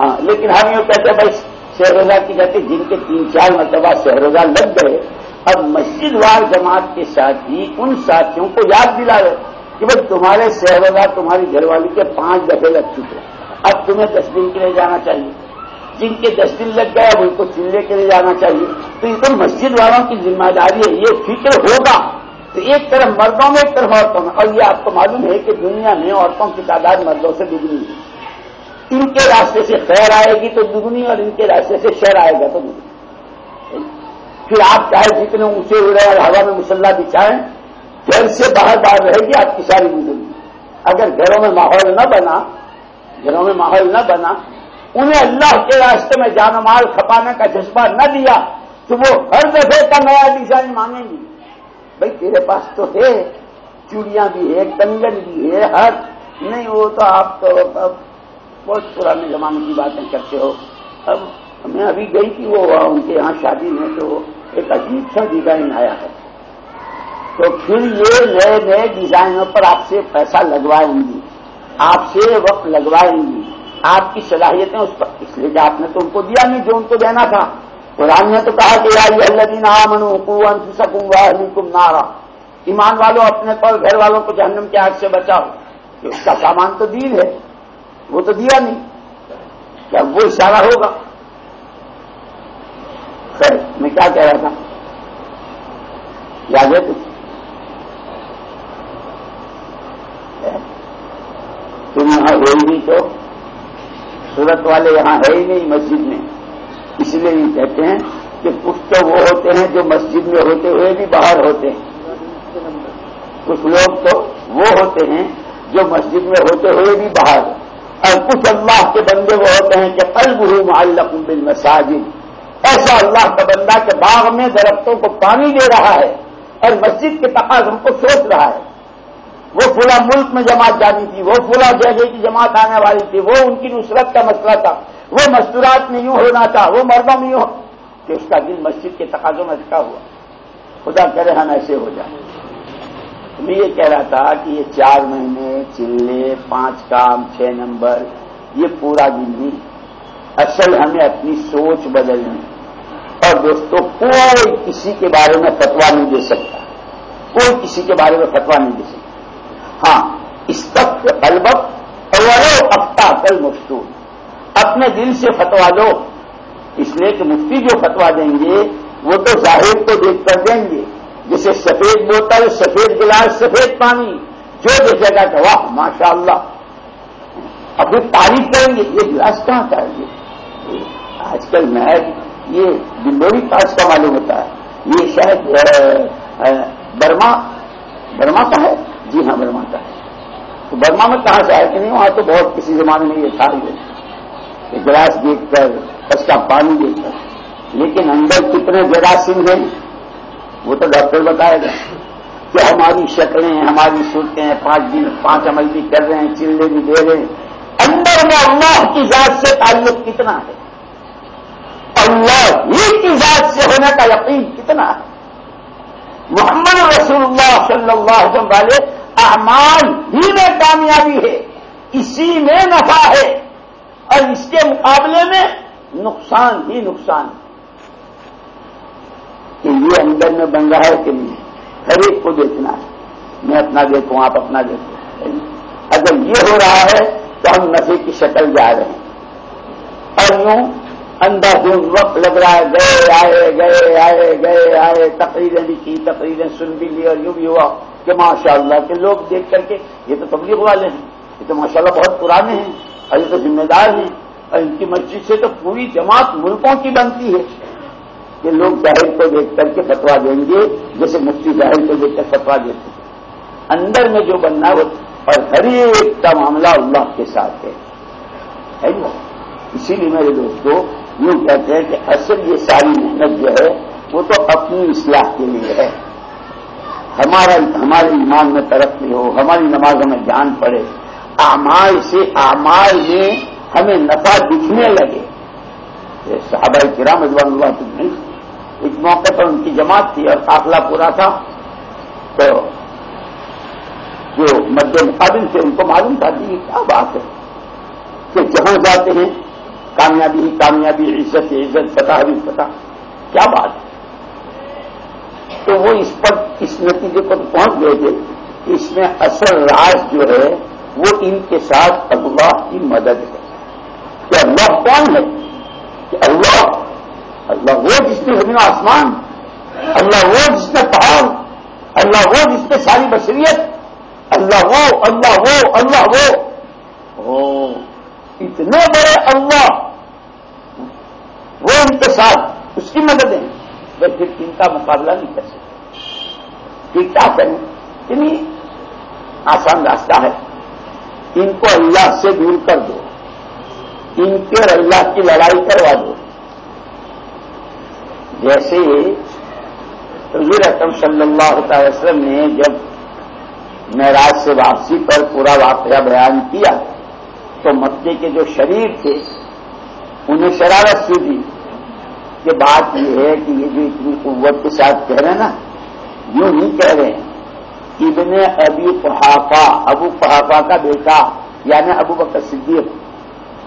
Speaker 1: ہاں لیکن ہم یہ کہتے ہیں، بھائی شہروزہ کی کہتے جن کے تین چار مرتبہ شہروزہ لگ گئے، اب مسجد وار جماعت کے ساتھ ہی ان ساتھیوں کو یاد دلا رہے کہ بھائی تمہارے شہروزہ تمہاری گھر والی کے پانچ دفعے لگ چکے اب تمہیں دس دن کے لیے جانا چاہیے۔ جن کے دس دن لگ گئے، اب ان کو چلنے کے لیے جانا چاہیے۔ تو یہ تو مسجد والوں کی ذمہ داری ہے، یہ فکر ہوگا۔ تو ایک طرف مردوں میں، ایک طرف عورتوں میں۔ اور یہ آپ کو معلوم ہے کہ دنیا میں عورتوں کی تعداد مردوں سے دگنی ہے۔ ان کے راستے سے خیر آئے گی تو دگنی اور ان کے راستے سے شہر آئے گا تو دگنی۔ پھر آپ چاہے جتنے اونچے اڑے اور ہوا میں مسلح بچھائیں، گھر سے باہر باہر رہے گی، آپ کی ساری زندگی۔ اگر گھروں میں ماحول نہ بنا، گھروں میں ماحول نہ بنا، انہیں اللہ کے راستے میں جان مال کھپانے کا جذبہ نہ دیا، تو وہ ہر دفعہ کا نیا ڈیزائن مانگیں گی۔ بھائی، تیرے پاس تو ہے، چوڑیاں بھی ہے کنگن بھی ہے ہر نہیں، وہ تو آپ تو بہت پرانے زمانے کی باتیں کرتے ہو۔ اب میں ابھی گئی تھی وہ ان کے یہاں شادی میں تو ایک عجیب سا ڈیزائن آیا ہے۔ تو پھر یہ نئے نئے ڈیزائنوں پر آپ سے پیسہ لگوائیں گی۔ آپ سے وقت لگوائیں گی۔ آپ کی صلاحیتیں اس پر، اس لیے آپ نے تو ان کو دیا نہیں جو ان کو دینا تھا۔ قرآن نے تو کہا کہ یار اللہ دین منو سکوں گا تم نارا۔ ایمان والوں اپنے پر گھر والوں کو جہنم کے آگ سے بچاؤ۔ اس کا سامان تو دین ہے۔ وہ تو دیا نہیں۔ کیا وہ اشارہ ہوگا؟ خیر، میں کیا کہہ رہا تھا؟ یاد ہے کچھ؟ تم یہاں ہو ہی نہیں تو سورت والے یہاں ہے ہی نہیں مسجد میں۔ اس لیے یہ کہتے ہیں کہ کچھ تو وہ ہوتے ہیں جو مسجد میں ہوتے ہوئے بھی باہر ہوتے ہیں۔ کچھ لوگ تو وہ ہوتے ہیں جو مسجد میں ہوتے ہوئے بھی باہر۔ اور کچھ اللہ کے بندے وہ ہوتے ہیں کہ قلب ہوں معلق بالمساجد. ایسا اللہ کا بندہ کے باغ میں درختوں کو پانی دے رہا ہے اور مسجد کے تقاض کو سوچ رہا ہے. وہ پورا ملک میں جماعت جانی تھی، وہ پورا جگہ کی جماعت آنے والی تھی، وہ ان کی نصرت کا مسئلہ تھا، وہ مستورات میں یوں ہونا تھا، وہ مردوں میں یوں کہ اس کا دل مسجد کے تقاضوں میں اٹکا ہوا۔ خدا کرے ہم ایسے ہو جائیں۔ میں یہ کہہ رہا تھا کہ یہ چار مہینے، چلے، پانچ کام، چھ نمبر، یہ پورا دن اصل ہمیں اپنی سوچ بدلنی۔ اور دوستوں کوئی کسی کے بارے میں فتوا نہیں دے سکتا۔ کوئی کسی کے بارے میں فتوا نہیں دے سکتا۔ ہاں اس تک البت اور افتا کل مفتون اپنے دل سے فتوا لو اس لیے کہ مفتی جو فتوا دیں گے، وہ تو ظاہر کو دیکھ کر دیں گے۔ جیسے سفید بوتل، سفید گلاس، سفید پانی، جو دیکھے گا کہ واہ ماشاء اللہ اب تعریف کریں گے، یہ گلاس کہاں کا ہے یہ آج کل میں یہ بلوری پاس کا معلوم ہوتا ہے۔ یہ شاید برما برما کا ہے؟ جی ہاں برما کا ہے۔ تو برما میں کہاں سے آئے کہ نہیں؟ وہاں تو بہت کسی زمانے میں یہ تھا یہ گلاس دیکھ کر، اس کا پانی دیکھ کر۔ لیکن اندر کتنے جراثیم ہیں؟ وہ تو ڈاکٹر بتائے گا کہ ہماری شکلیں، ہماری صورتیں پانچ دن، پانچ عمل بھی کر رہے ہیں چلے بھی دے رہے ہیں۔ اندر میں اللہ کی ذات سے تعلق کتنا ہے؟ اللہ ہی کی ذات سے ہونے کا یقین کتنا ہے؟ محمد رسول اللہ صلی اللہ علیہ وسلم والے اعمال ہی میں کامیابی ہے، اسی میں نفع ہے اور اس کے مقابلے میں نقصان ہی نقصان کہ یہ اندر میں بن رہا ہے کہ نہیں؟ ہر ایک کو دیکھنا ہے۔ میں اپنا دیکھوں، آپ اپنا دیکھوں اگر یہ ہو رہا ہے تو ہم نفے کی شکل جا رہے ہیں۔ اور یوں اندر دن وقت لگ رہا ہے، گئے، آئے گئے آئے گئے، آئے، تقریریں بھی کی تقریریں سن بھی لی اور یوں بھی ہوا کہ ماشاء اللہ کے لوگ دیکھ کر کے یہ تو تبلیغ والے ہیں، یہ تو ماشاء اللہ بہت پرانے ہیں، اور یہ تو ذمہ دار ہیں، اور ان کی مسجد سے تو پوری جماعت ملکوں کی بنتی ہے۔ کہ لوگ ظاہر کو دیکھ کر کے فتوا دیں گے، جیسے مفتی ظاہر کو دیکھ کر فتوا دیتے ہیں اندر میں جو بننا وہ اور ہر ایک کا معاملہ اللہ کے ساتھ ہے۔ جی اسی لیے میرے دوستوں یوں کہتے ہیں کہ اصل یہ ساری محنت جو ہے، وہ تو اپنی اصلاح کے لیے ہے۔ ہمارا، ہمارے ایمان میں ترقی ہو، ہماری نمازوں میں جان پڑے۔ اعمال سے اعمال میں ہمیں نفع دکھنے لگے۔ صحابہ کرام رضوان اللہ کی نہیں ایک موقع پر ان کی جماعت تھی اور قافلہ پورا تھا، تو جو مد مقابل تھے ان کو معلوم تھا کہ یہ کیا بات ہے، کہ جہاں جاتے ہیں، کامیابی ہی کامیابی، عزت عزت پتا بھی پتا کیا بات ہے؟ تو وہ اس پر اس نتیجے پر پہنچ گئے تھے کہ اس میں اصل راز جو ہے، وہ ان کے ساتھ اللہ کی مدد ہے، کہ اللہ کون ہے؟ کہ اللہ اللہ وہ جس نے زمین آسمان، اللہ وہ جس نے پہاڑ، اللہ وہ جس پہ ساری بصریت اللہ وہ اللہ وہ اللہ وہ۔ اتنے بڑے اللہ، وہ ان کے ساتھ اس کی مدد ہے وہ پھر ان کا مقابلہ نہیں کر سکتے۔ پھر کیا کریں؟ اتنی آسان راستہ ہے۔ ان کو اللہ سے دور کر دو۔ ان کے اللہ کی لڑائی کروا دو۔ جیسے حضور اکرم صلی اللہ تعالی وسلم نے جب معراج سے واپسی پر پورا واقعہ بیان کیا، تو مکے کے جو شریر تھے، انہیں شرارت سی دی۔ کہ بات یہ ہے کہ یہ جو اتنی قوت کے ساتھ کہہ رہے ہیں نا، یوں نہیں کہہ رہے ہیں ابن ابی قحافہ، ابو قحافہ کا بیٹا یعنی ابو بکر صدیق،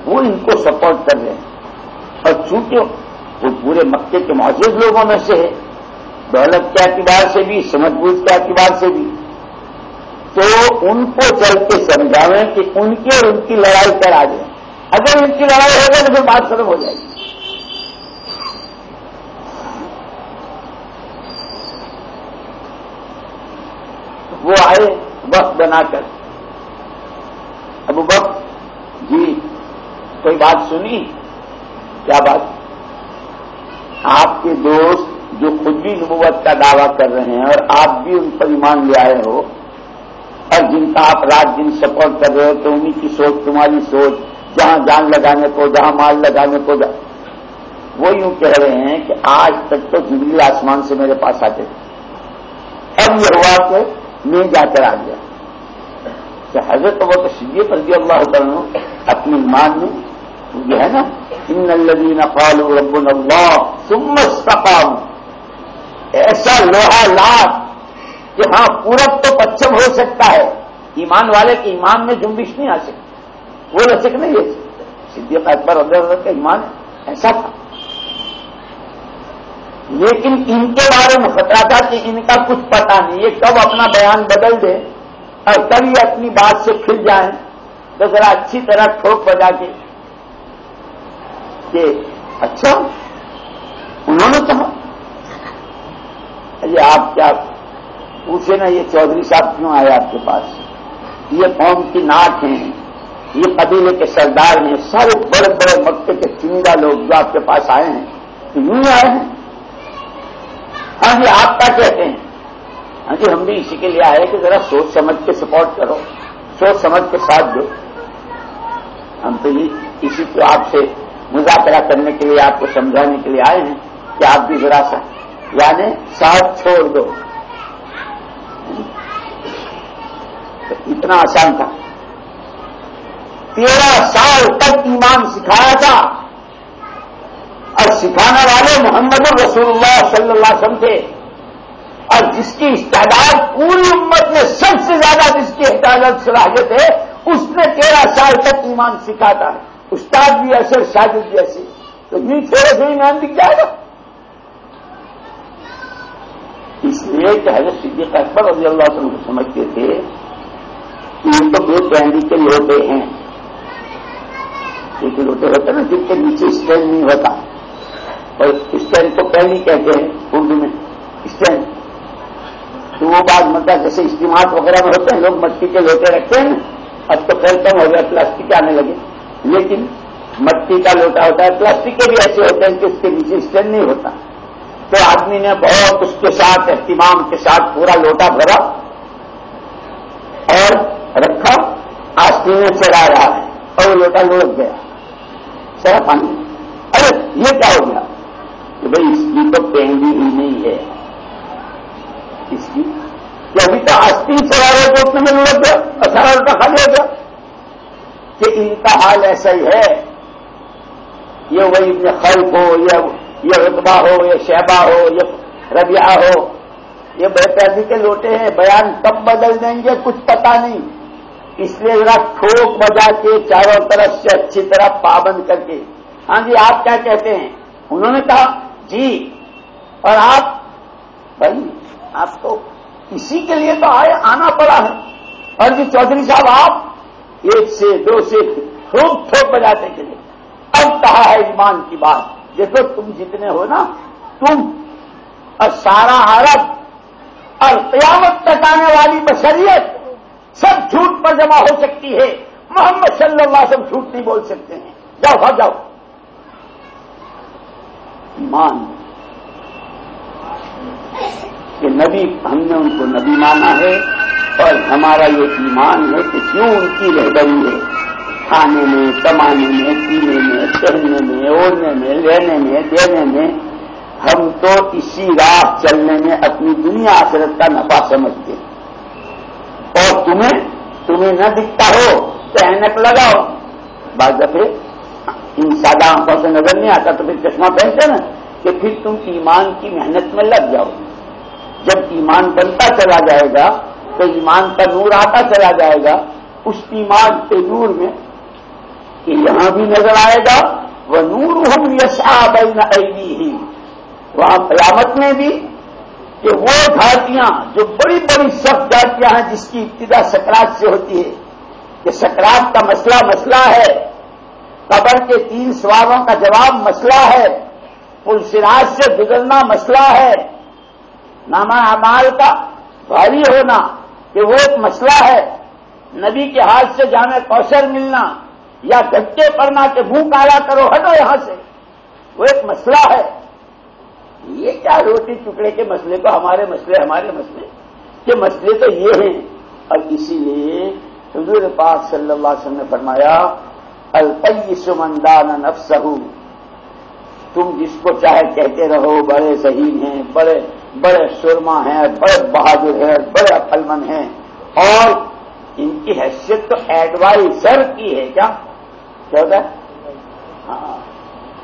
Speaker 1: وہ ان کو سپورٹ کر رہے ہیں۔ اور چونکہ وہ پورے مکے کے موجود لوگوں میں سے ہے۔ دولت کے اعتبار سے بھی، سمجھ بوجھ کے اعتبار سے بھی۔ تو ان کو چل کے سمجھاویں کہ ان کی اور ان کی لڑائی کرا دیں اگر ان کی لڑائی ہو تو پھر بات ختم ہو جائے گی۔ وہ آئے وقت بنا کر۔ ابو وقت جی کوئی بات سنی؟ کیا بات؟ آپ کے دوست جو خود بھی نبوت کا دعویٰ کر رہے ہیں اور آپ بھی ان پر ایمان لے آئے ہو اور جن کا آپ رات دن سپورٹ کر رہے ہو تو انہیں کی سوچ، تمہاری سوچ، جہاں جان لگانے کو، جہاں مال لگانے کو وہ یوں کہہ رہے ہیں کہ آج تک تو جبریل آسمان سے میرے پاس آتے تھے۔ اب یہ ہوا کہ میں جا کر آ گیا۔ کہ حضرت وہ تو پر بھی اللہ تعالیٰ اپنی ایمان میں یہ ہے نا؟ ان الذین قالوا ربنا اللہ ثم استقاموا۔ ایسا لوہا لاد کہ ہاں پورب تو پچھم ہو سکتا ہے۔ ایمان والے کے ایمان میں جنبش نہیں آ سکتی۔ وہ رسک نہیں ہے۔ صدیق اکبر ادھر کا ایمان ایسا تھا۔ لیکن ان کے بارے میں خطرہ تھا کہ ان کا کچھ پتا نہیں۔ یہ کب اپنا بیان بدل دے اور کب یہ اپنی بات سے کھل جائیں۔ تو ذرا اچھی طرح ٹھوک بجا کے کہ اچھا انہوں نے کہا۔ یہ آپ کیا پوچھے نا، یہ چودھری صاحب کیوں آئے آپ کے پاس؟ یہ قوم کی ناک ہیں، یہ قبیلے کے سردار ہیں، سارے بڑے بڑے مکے کے چنندہ لوگ جو آپ کے پاس آئے ہیں، تو یوں آئے ہیں۔ ہاں جی آپ کیا کہتے ہیں؟ ہاں جی ہم بھی اسی کے لیے آئے کہ ذرا سوچ سمجھ کے سپورٹ کرو، سوچ سمجھ کے ساتھ دو۔ ہم تو اسی کو آپ سے مذاکرہ کرنے کے لیے آپ کو سمجھانے کے لیے آئے ہیں کہ آپ بھی ذرا سا یعنی ساتھ چھوڑ دو۔ اتنا آسان تھا۔ تیرہ سال تک ایمان سکھایا تھا۔ اور سکھانے والے محمد رسول اللہ صلی اللہ علیہ وسلم تھے۔ اور جس کی استعداد پوری امت میں سب سے زیادہ جس کی حفاظت صلاحیت ہے اس نے تیرہ سال تک ایمان سکھاتا ہے۔ استاد بھی ایسے شاگرد بھی ایسے۔ تو یہ تھوڑے سے ایمان دکھ جائے گا۔ اس لیے کہ حضرت صدیق اکبر رضی اللہ عنہ کو سمجھتے تھے کہ یہ تو بے چینڈی کے لوٹے ہیں۔ ایک لوٹے ہوتے نا، جن کے نیچے اسٹینڈ نہیں ہوتا۔ اور اسٹینڈ کو پہلی کہتے ہیں، اردو میں۔ اسٹینڈ تو وہ بات مطلب جیسے اجتماعات وغیرہ میں ہوتے ہیں، لوگ مٹی کے لوٹے رکھتے ہیں۔ اب تو پھر کم ہو گیا، پلاسٹک آنے لگے۔ لیکن مٹی کا لوٹا ہوتا ہے، پلاسٹک کے بھی ایسے ہوتے ہیں کہ اس کے نیچے نہیں ہوتا۔ تو آدمی نے بہت اس کے ساتھ، اہتمام کے ساتھ پورا لوٹا بھرا اور رکھا۔ آستی میں چلا رہا ہے اور وہ لوٹا لوٹ گیا۔ سرا پانی۔ ارے، یہ کیا ہو گیا؟ کہ بھائی اس کی تو پہنگی ہی نہیں ہے۔ اس کی؟ کہ ابھی تو آستی چلا رہے تو اتنے میں لوٹ گیا اور سارا لوٹا خالی ہو گیا کہ ان کا حال ایسا ہی ہے۔ یہ وہی خلق ہو یا یہ رتبہ ہو، یہ شہبہ ہو، یہ ربیہ ہو۔ یہ بے کے لوٹے ہیں، بیان کب بدل دیں گے کچھ پتا نہیں۔ اس لیے ذرا ٹھوک بجا کے چاروں طرف سے اچھی طرح پابند کر کے۔ ہاں جی آپ کیا کہتے ہیں؟ انہوں نے کہا جی اور آپ؟ بھائی، آپ تو اسی کے لیے تو آئے، آنا پڑا ہے۔ اور جی چودھری صاحب، آپ؟ ایک سے دو سے خوب ٹھوک بجاتے کے لیے۔ اب کہا ہے ایمان کی بات، دیکھو تم جتنے ہو نا، تم اور سارا عرب اور قیامت تک آنے والی بشریت سب جھوٹ پر جمع ہو سکتی ہے۔ محمد صلی اللہ علیہ وسلم جھوٹ نہیں بول سکتے ہیں۔ جاؤ ہو جاؤ۔ ایمان۔ کہ نبی، ہم نے ان کو نبی مانا ہے۔ اور ہمارا یہ ایمان ہے کہ کیوں ان کی رہبری ہے، کھانے میں، کمانے میں، پینے میں پہننے میں، اوڑھنے میں، لینے میں، دینے میں، ہم تو اسی راہ چلنے میں اپنی دنیا آخرت کا نفع سمجھتے ہیں۔ اور تمہیں تمہیں نہ دکھتا ہو تو اینک لگاؤ۔ بعض دفعے ان سادہ آنکھوں سے نظر نہیں آتا تو پھر چشمہ پہنتے نا کہ پھر تم ایمان کی محنت میں لگ جاؤ۔ جب ایمان بنتا چلا جائے گا تو ایمان کا نور آتا چلا جائے گا، اس ایمان کے نور میں کہ یہاں بھی نظر آئے گا وہ نور ہم یشا بین ہی وہاں قیامت میں بھی کہ وہ گھاٹیاں جو بڑی بڑی سخت گھاٹیاں ہیں، جس کی ابتدا سکرات سے ہوتی ہے۔ کہ سکرات کا مسئلہ مسئلہ ہے۔ قبر کے تین سوالوں کا جواب مسئلہ ہے۔ پل سراج سے گزرنا مسئلہ ہے۔ نامہ امال کا بھاری ہونا۔ کہ وہ ایک مسئلہ ہے نبی کے ہاتھ سے جامع کوشر ملنا یا گٹے پڑنا کہ منہ کالا کرو، ہٹو یہاں سے۔ وہ ایک مسئلہ ہے۔ یہ کیا روٹی ٹکڑے کے مسئلے کو ہمارے مسئلے ہمارے مسئلے۔ کہ مسئلے تو یہ ہیں۔ اور اسی لیے حضور پاک صلی اللہ علیہ وسلم نے فرمایا الپی سمندان نفس تم جس کو چاہے کہتے رہو، بڑے ذہین ہیں، بڑے بڑے سرما ہیں، بڑے بہادر ہیں، بڑے عقلمند ہیں۔ اور ان کی حیثیت تو ایڈوائزر کی ہے، کیا؟ ہوتا ہے؟ ہاں۔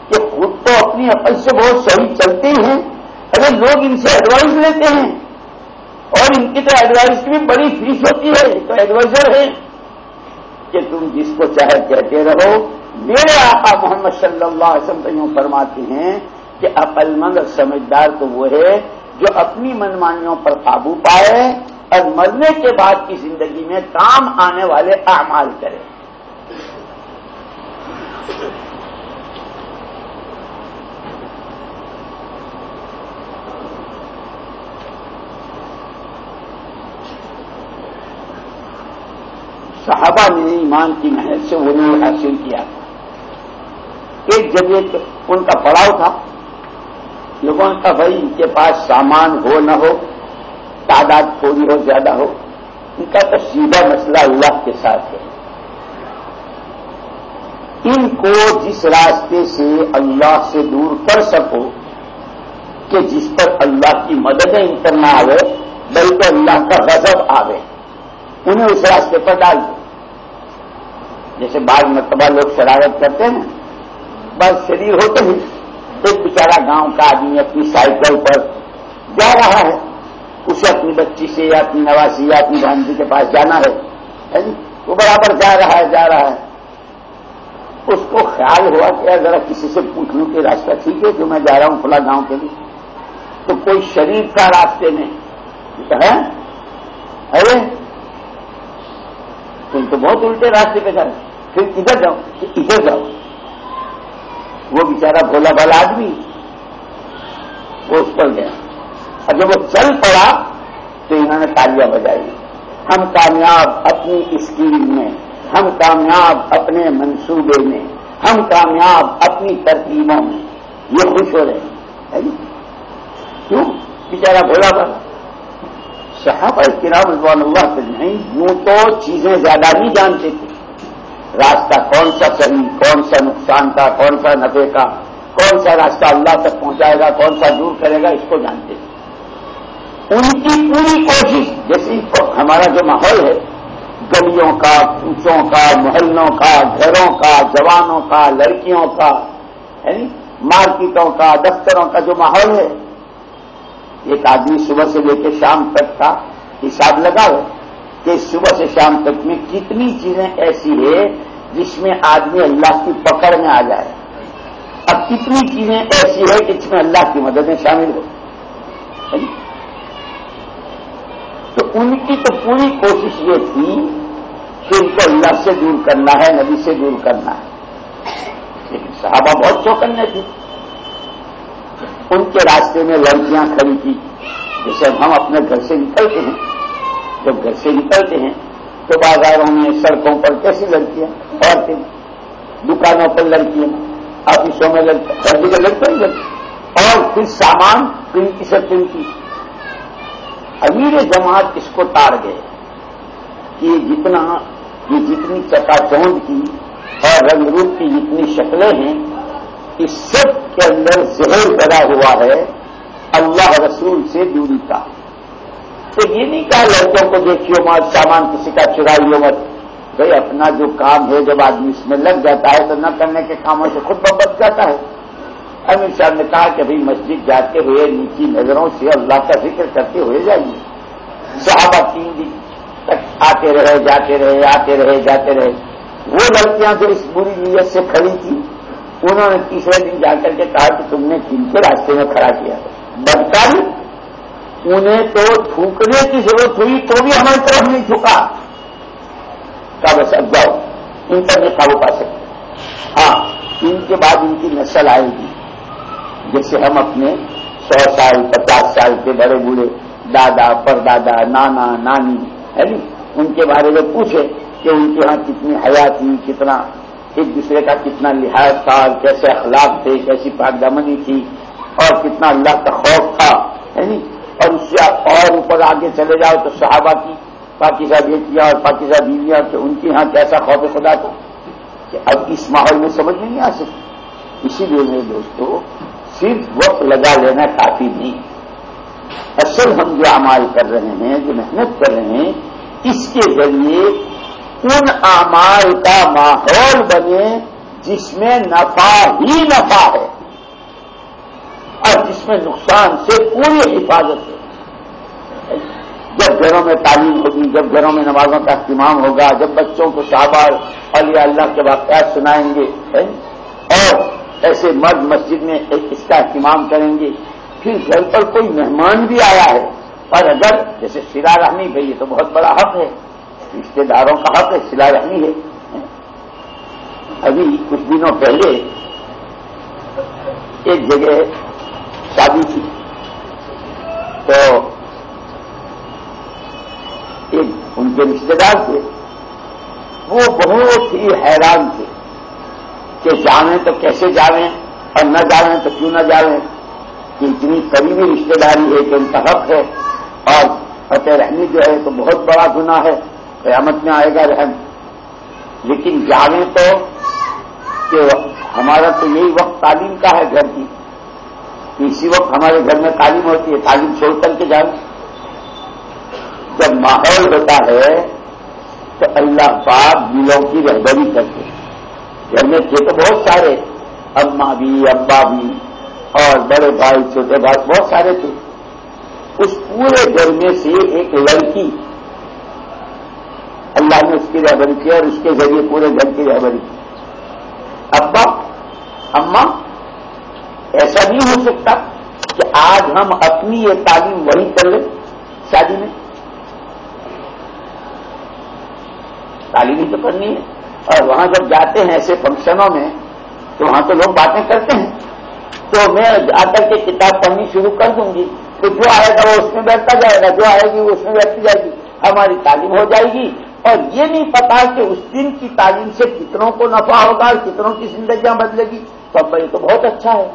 Speaker 1: کہ خود تو اپنی عقل سے بہت صحیح چلتے ہیں، اگر لوگ ان سے ایڈوائز لیتے ہیں۔ اور ان کی تو ایڈوائز کی بھی بڑی فیس ہوتی ہے تو ایڈوائزر ہے کہ تم جس کو چاہے کہتے رہو۔ میرے آقا محمد صلی اللہ علیہ وسلم تو یوں فرماتے ہیں کہ عقل مند اور سمجھدار تو وہ ہے جو اپنی منمانیوں پر قابو پائے اور مرنے کے بعد کی زندگی میں کام آنے والے اعمال کرے۔ صحابہ نے ایمان کی محنت سے وہ حاصل کیا۔ تھا ایک جگہ ان کا پڑاؤ تھا۔ لوگوں کا بھائی، ان کے پاس سامان ہو نہ ہو، تعداد تھوڑی ہو، زیادہ ہو، ان کا تو سیدھا مسئلہ اللہ کے ساتھ ہے۔ ان کو جس راستے سے اللہ سے دور کر سکو کہ جس پر اللہ کی مددیں کرنا آئے بلکہ اللہ کا غضب آئے انہیں اس راستے پر ڈال دو۔ جیسے بعض مرتبہ لوگ شرارت کرتے ہیں بس شریر ہوتے ہیں۔ ایک بیچارہ گاؤں کا آدمی اپنی سائیکل پر جا رہا ہے، اسے اپنی بچی سے یا اپنی نواسی یا اپنی بہن جی کے پاس جانا ہے یعنی وہ برابر جا رہا ہے، جا رہا ہے۔ اس کو خیال ہوا کہ ذرا کسی سے پوچھ لوں کہ راستہ ٹھیک ہے جو میں جا رہا ہوں کھلا گاؤں کے لیے؟ تو کوئی شریر کا راستے میں ارے، تم تو بہت الٹے راستے پہ جائے پھر ادھر جاؤ ادھر جاؤ۔ وہ بیچارہ بھولا بھالا آدمی وہ اس پر گیا۔ اور جب وہ چل پڑا تو انہوں نے تالیاں بجائی۔ ہم کامیاب اپنی اسکیم میں، ہم کامیاب اپنے منصوبے میں، ہم کامیاب اپنی ترتیبوں میں۔ یہ خوش ہو رہے ہیں۔ جی؟ کیوں؟ بیچارہ بھولا بھالا صحابہ کرام رضوان اللہ سے نہیں یوں تو چیزیں زیادہ نہیں جانتے تھے۔ راستہ کون سا صحیح، کون سا نقصان کا، کون سا نفے کا، کون سا راستہ اللہ تک پہنچائے گا، کون سا دور کرے گا، اس کو جانتے تھے ان کی پوری کوشش، جیسے ہمارا جو ماحول ہے، گلیوں کا، کوچوں کا، محلوں کا، گھروں کا، جوانوں کا، لڑکیوں کا یعنی مارکیٹوں کا، دفتروں کا جو ماحول ہے، ایک آدمی صبح سے لے کے شام تک کا حساب لگا لگاؤ کہ صبح سے شام تک میں کتنی چیزیں ایسی ہے جس میں آدمی اللہ کی پکڑ میں آ جائے۔ اب کتنی چیزیں ایسی ہے جس میں اللہ کی مددیں شامل ہو۔ جی؟ تو ان کی تو پوری کوشش یہ تھی کہ ان کو اللہ سے دور کرنا ہے، نبی سے دور کرنا ہے۔ لیکن صحابہ بہت چوکنے تھے۔ ان کے راستے میں لڑکیاں کھڑی تھی جیسے ہم اپنے گھر سے نکلتے ہیں۔ جب گھر سے نکلتے ہیں تو بازاروں میں سڑکوں پر کیسی لڑکیاں عورتیں، دکانوں پر لڑکیاں آفسوں میں لڑکیاں ہر جگہ لڑکے ہی لڑکی اور پھر سامان قیمتی سے قیمتی امیر جماعت اس کو تاڑ گئے کہ جتنا، یہ جتنی چکا چوند کی اور رنگ روپ کی جتنی شکلیں ہیں، اس سب کے اندر زہر پیدا ہوا ہے۔ اللہ رسول سے دوری کا تو یہ نہیں کہا لڑکوں کو دیکھیو مت سامان کسی کا چرائیو مت۔ بھائی اپنا جو کام ہے، جب آدمی اس میں لگ جاتا ہے، تو نہ کرنے کے کاموں سے خود بچ جاتا ہے۔ امیر صاحب نے کہا کہ بھائی مسجد جاتے ہوئے نیچی نظروں سے اللہ کا ذکر کرتے ہوئے جائیے۔ صحابہ تین دن تک آتے رہے، جاتے رہے، آتے رہے، جاتے رہے۔ وہ لڑکیاں جو اس بری نیت سے کھڑی تھی انہوں نے تیسرے دن جا کر کے کہا کہ تم نے کن کے راستے میں کھڑا کیا۔ بدکاری انہیں تو تھوکنے کی ضرورت ہوئی تو بھی ہماری طرف نہیں جھکا کا بس اب جاؤ، ان پر نہیں قابو پا سکتے ہاں ان کے بعد ان کی نسل آئے گی۔ جیسے ہم اپنے سو سال، پچاس سال کے بڑے بوڑھے، دادا، پردادا، نانا، نانی، ہے نا ان کے بارے میں پوچھے کہ ان کے ہاں کتنی حیات تھی کتنا ایک دوسرے کا کتنا لحاظ تھا، کیسے اخلاق تھے، کیسی پاکدامنی تھی، اور کتنا اللہ کا خوف تھا، ہے نا اور اس سے اور اوپر آگے چلے جاؤ تو صحابہ کی، پاکیزہ بیٹیاں اور پاکیزہ بیویاں کہ ان کے یہاں کیسا خوف خدا تھا؟ کہ اب اس ماحول میں سمجھ میں نہیں آ سکتی۔ اسی لیے میرے دوستوں صرف وقت لگا لینا کافی نہیں۔ اصل ہم جو اعمال کر رہے ہیں، جو محنت کر رہے ہیں، اس کے ذریعے ان اعمال کا ماحول بنے جس میں نفع ہی نفع ہے۔ اور جس میں نقصان سے پوری حفاظت ہے جب گھروں میں تعلیم ہوگی، جب گھروں میں نمازوں کا اہتمام ہوگا، جب بچوں کو شہبار علی اللہ کے واقعات سنائیں گے اور ایسے مرد مسجد میں اس کا اہتمام کریں گے۔ پھر گھر پر کوئی مہمان بھی آیا ہے، اور اگر جیسے سلا رحمی بھائی، یہ تو بہت بڑا حق ہے۔ رشتے داروں کا حق ہے، سلا رحمی ہے۔ ابھی کچھ دنوں پہلے ایک جگہ شادی تھی۔ تو ایک ان کے رشتے دار تھے۔ وہ بہت ہی حیران تھے کہ جاویں تو کیسے جاویں اور نہ جاویں تو کیوں نہ جاویں۔ کہ اتنی قریبی رشتے داری ہے کہ ہے اور فتح رحمی جو ہے تو بہت بڑا گنا ہے۔ قیامت میں آئے گا رحم۔ لیکن جاویں تو کہ ہمارا تو یہی وقت تعلیم کا ہے گھر کی۔ اسی وقت ہمارے گھر میں تعلیم ہوتی ہے، تعلیم چھوڑ کر کے جاویں جب ماحول ہوتا ہے، تو اللہ پاک دلوں کی رہبری کرتے گھر میں تھے تو بہت سارے، اماں بھی، ابا بھی، اور بڑے بھائی، چھوٹے بھائی بہت سارے تھے۔ اس پورے گھر میں سے ایک لڑکی اللہ نے اس کی رہبری کی اور اس کے ذریعے پورے گھر کی رہبری کی۔ ابا اما ایسا نہیں ہو سکتا کہ آج ہم اپنی یہ تعلیم وہی کر لیں شادی میں۔ تعلیم ہی تو کرنی ہے۔ اور وہاں جب جاتے ہیں ایسے فنکشنوں میں، تو وہاں تو لوگ باتیں کرتے ہیں۔ تو میں آ کر کے کتاب پڑھنی شروع کر دوں گی، تو جو آئے گا وہ اس میں بیٹھتا جائے گا، جو آئے گی وہ اس میں بیٹھتی جائے گی۔ ہماری تعلیم ہو جائے گی۔ اور یہ نہیں پتا کہ اس دن کی تعلیم سے کتنوں کو نفع ہوگا اور کتنوں کی زندگیاں بدلے گی۔ تو اب یہ تو بہت اچھا ہے۔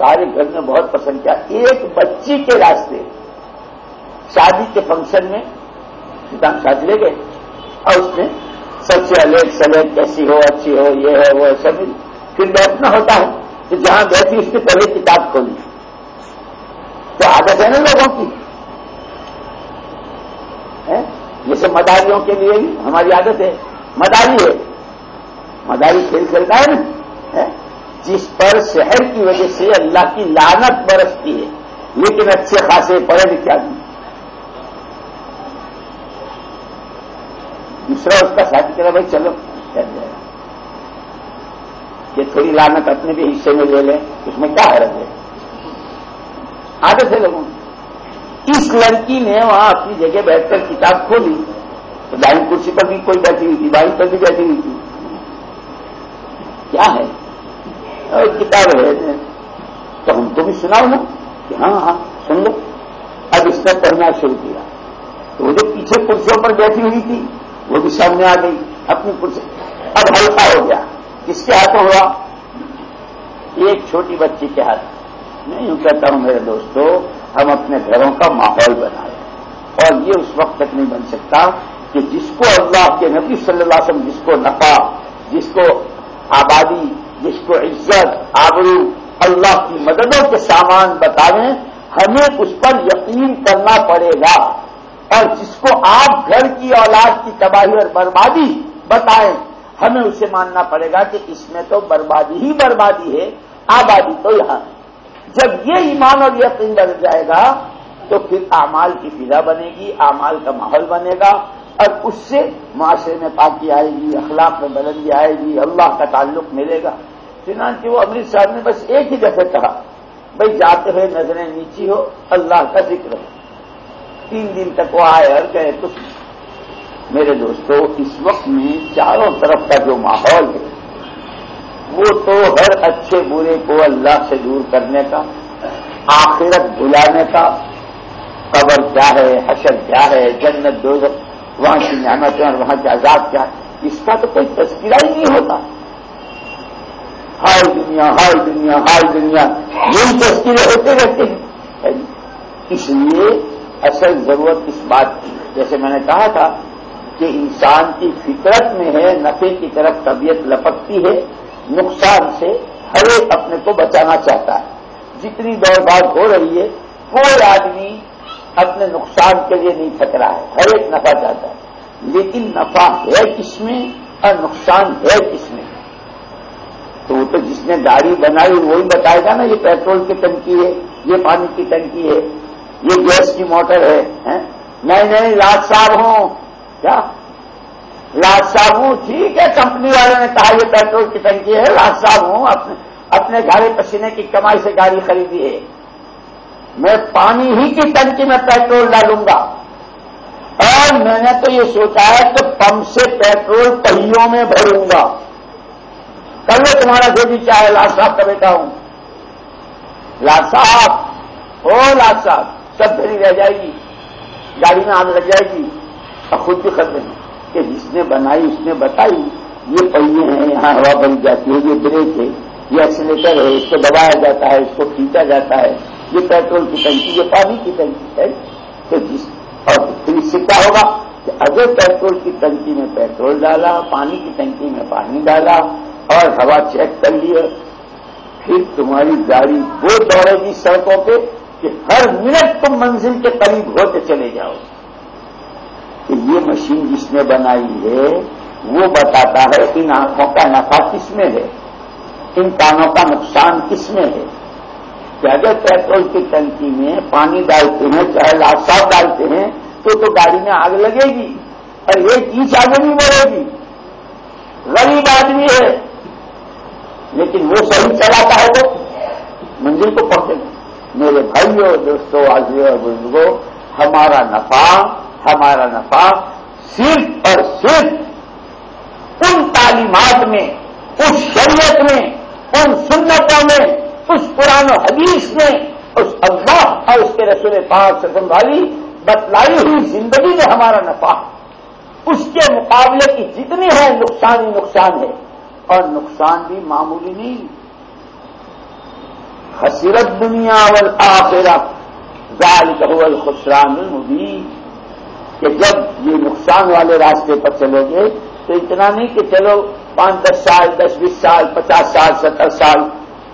Speaker 1: سارے گھر میں بہت پسند کیا۔ ایک بچی کے راستے۔ شادی کے فنکشن میں کتاب شادی لے گئے اور اس میں سب سے الگ سلیٹ کیسی ہو، اچھی ہو، یہ ہے وہ سب۔ پھر بیٹھنا ہوتا ہے کہ جہاں بیٹھی اس کے پہلے کتاب کھولی۔ تو عادت ہے نا لوگوں کی۔ جیسے مداریوں کے لیے بھی ہماری عادت ہے۔ مداری ہے۔ مداری کھیل کھیلتا ہے نا۔ جس پر شہر کی وجہ سے اللہ کی لانت برستی ہے۔ لیکن اچھے خاصے پڑھے لکھے آدمی جی؟ دوسرا اس کا ساتھ کرا بھائی، چلو کر جائے؟ یہ تھوڑی لانت اپنے بھی حصے میں لے لیں، اس میں کیا حرض ہے؟ آگے سے لوگوں اس لڑکی نے وہاں اپنی جگہ بیٹھ کر کتاب کھولی، تو دائیں کرسی پر بھی کوئی بیٹھی ہوئی تھی، بائیں پر بھی بیٹھی ہوئی تھی۔ کیا ہے؟ کتاب ہے تو ہم کو بھی سناؤ نا کہ ہاں ہاں سن لو۔ اب اس نے پڑھنا شروع کیا۔ تو وہ جو پیچھے کرسیوں پر بیٹھی ہوئی تھی، وہ بھی سامنے آ گئی اپنی کرسی۔ اب ہلکا ہو گیا۔ کس کے ہاتھوں ہوا؟ ایک چھوٹی بچی کے ہاتھ۔ میں یوں کہتا ہوں، میرے دوستوں ہم اپنے گھروں کا ماحول بنائیں۔ اور یہ اس وقت تک نہیں بن سکتا کہ جس کو اللہ کے نبی صلی اللہ علیہ وسلم، جس کو نفع، جس کو آبادی جس کو عزت، آبرو اللہ کی مددوں کے سامان بتائیں، ہمیں اس پر یقین کرنا پڑے گا۔ اور جس کو آپ گھر کی اولاد کی تباہی اور بربادی بتائیں، ہمیں اسے ماننا پڑے گا کہ اس میں تو بربادی ہی بربادی ہے، آبادی تو یہاں۔ جب یہ ایمان اور یقین بن جائے گا، تو پھر اعمال کی فضا بنے گی، اعمال کا ماحول بنے گا، اور اس سے معاشرے میں پاکی آئے گی، اخلاق میں بلندی آئے گی، اللہ کا تعلق ملے گا۔ چنانچہ وہ امرت صاحب نے بس ایک ہی دفعہ کہا، بھائی جاتے ہوئے نظریں نیچی ہو، اللہ کا ذکر ہو تین دن تک وہ آئے اور گئے تو میرے دوستو، اس وقت میں چاروں طرف کا جو ماحول ہے، وہ تو ہر اچھے برے کو اللہ سے دور کرنے کا، آخرت بلانے کا۔ قبر کیا ہے، حشر کیا ہے، جنت دو وہاں کی نعمتیں اور وہاں کے عذاب کیا ہے۔ اس کا تو کوئی تذکرہ ہی نہیں ہوتا۔ ہائی دنیا ہائی دنیا ہائی دنیا۔ یہی تذکرے ہوتے رہتے ہیں۔ اس لیے اصل ضرورت اس بات کی جیسے میں نے کہا تھا کہ انسان کی فطرت میں ہے نفے کی طرف طبیعت لپکتی ہے، نقصان سے ہر ایک اپنے کو بچانا چاہتا ہے۔ جتنی دوڑ بھاگ ہو رہی ہے، کوئی آدمی اپنے نقصان کے لیے نہیں تھک رہا ہے۔ ہر ایک نفع چاہتا ہے۔ لیکن نفع ہے کس میں اور نقصان ہے کس میں؟ تو وہ تو جس نے گاڑی بنائی وہی بتائے گا نا، یہ پیٹرول کی ٹنکی ہے، یہ پانی کی ٹنکی ہے، یہ گیس کی موٹر ہے نہیں نہیں لاج صاحب ہوں۔ کیا؟ لاج صاحب ہوں، ٹھیک ہے، کمپنی والے نے کہا یہ پیٹرول کی ٹنکی ہے لاج صاحب ہوں اپنے اپنے گھر پسینے کی کمائی سے گاڑی خریدی ہے۔ میں پانی ہی کی ٹنکی میں پیٹرول ڈالوں گا۔ اور میں نے تو یہ سوچا ہے کہ پمپ سے پیٹرول پہیوں میں بھروں گا۔ کل میں تمہارا جو بھی چاہے لاج صاحب کا بیٹا ہوں۔ لاج صاحب او لاج صاحب، سب بھری رہ جائے گی۔ گاڑی میں آگ لگ جائے گی۔ اور خود بھی خطرے کہ جس نے بنائی، اس نے بتائی۔ یہ پہیے ہیں، یہاں ہوا بن جاتی ہے، یہ بریک ہے یہ ایکسیلیٹر ہے، اس کو دبایا جاتا ہے، اس کو کھینچا جاتا ہے۔ یہ پیٹرول کی ٹنکی، یہ پانی کی ٹنکی ہے۔ تو جس اور پھر اس سے کیا ہوگا؟ کہ اگر پیٹرول کی ٹنکی میں پیٹرول ڈالا، پانی کی ٹنکی میں پانی ڈالا اور ہوا چیک کر لیے پھر تمہاری گاڑی وہ دوڑے گی سڑکوں پہ کہ ہر منٹ تم منزل کے قریب ہوتے چلے جاؤ۔ کہ یہ مشین جس نے بنائی ہے، وہ بتاتا ہے ان آنکھوں کا نفع کس میں ہے؟ ان کانوں کا نقصان کس میں ہے؟ کہ اگر پیٹرول کی ٹنکی میں پانی ڈالتے ہیں، چاہے لاکساب ڈالتے ہیں، تو تو گاڑی میں آگ لگے گی اور یہ چیز آگے نہیں بڑھے گی۔ غریب آدمی ہے۔ لیکن وہ صحیح چلاتا ہے تو منزل کو پہنچے۔ گی میرے بھائیوں دوستوں آزو اور بزرگوں ہمارا نفع ہمارا نفع صرف اور صرف ان تعلیمات میں، اس شریعت میں، ان سنتوں میں، اس قرآن و حدیث میں، اس اللہ اور اس کے رسول پاک سکم والی بتلائی ہوئی زندگی میں ہمارا نفع۔ اس کے مقابلے کی جتنی ہے، نقصان ہی نقصان ہے۔ اور نقصان بھی معمولی نہیں۔ حسرت دنیا والآخرت، ذالک هو الخسران المبین۔ کہ جب یہ نقصان والے راستے پر چلو گے، تو اتنا نہیں کہ چلو پانچ دس سال، دس بیس سال، پچاس سال، ستر سال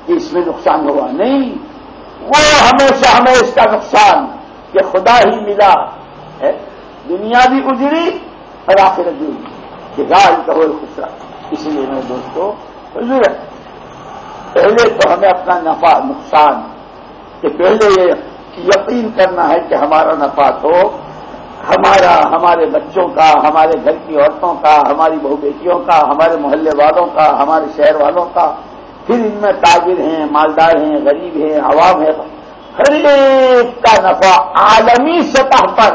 Speaker 1: اس میں نقصان ہوا۔ نہیں، وہ ہمیشہ ہمیں اس کا نقصان کہ خدا ہی ملا۔ دنیا بھی اجڑی اور آخرت بھی کہ گال کا وہ خسرا اس لیے میرے دوستوں حضور پہلے تو ہمیں اپنا نفع نقصان کہ پہلے یہ یقین کرنا ہے کہ ہمارا نفع تو ہمارا، ہمارے بچوں کا، ہمارے گھر کی عورتوں کا، ہماری بہو بیٹیوں کا، ہمارے محلے والوں کا، ہمارے شہر والوں کا۔ پھر ان میں تاجر ہیں، مالدار ہیں، غریب ہیں، عوام ہے ہر ایک کا نفع عالمی سطح پر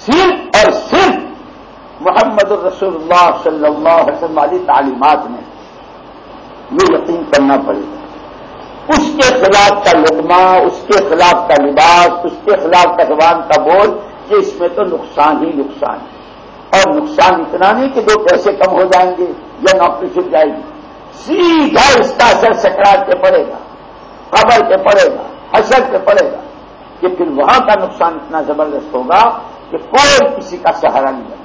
Speaker 1: صرف اور صرف محمد الرسول اللہ صلی اللہ علیہ وسلم والی تعلیمات میں یہ یقین کرنا پڑے گا۔ اس کے خلاف کا لقمہ، اس کے خلاف کا لباس، اس کے خلاف کا زبان کا بول کہ اس میں تو نقصان ہی نقصان ہے۔ اور نقصان اتنا نہیں کہ دو پیسے کم ہو جائیں گے یا نوکری چھپ جائے گی۔ سیدھا اس کا اثر سکرات پہ پڑے گا، قبر پہ پڑے گا اثر پہ پڑے گا۔ کہ پھر وہاں کا نقصان اتنا زبردست ہوگا کہ کوئی کسی کا سہارا نہیں بنے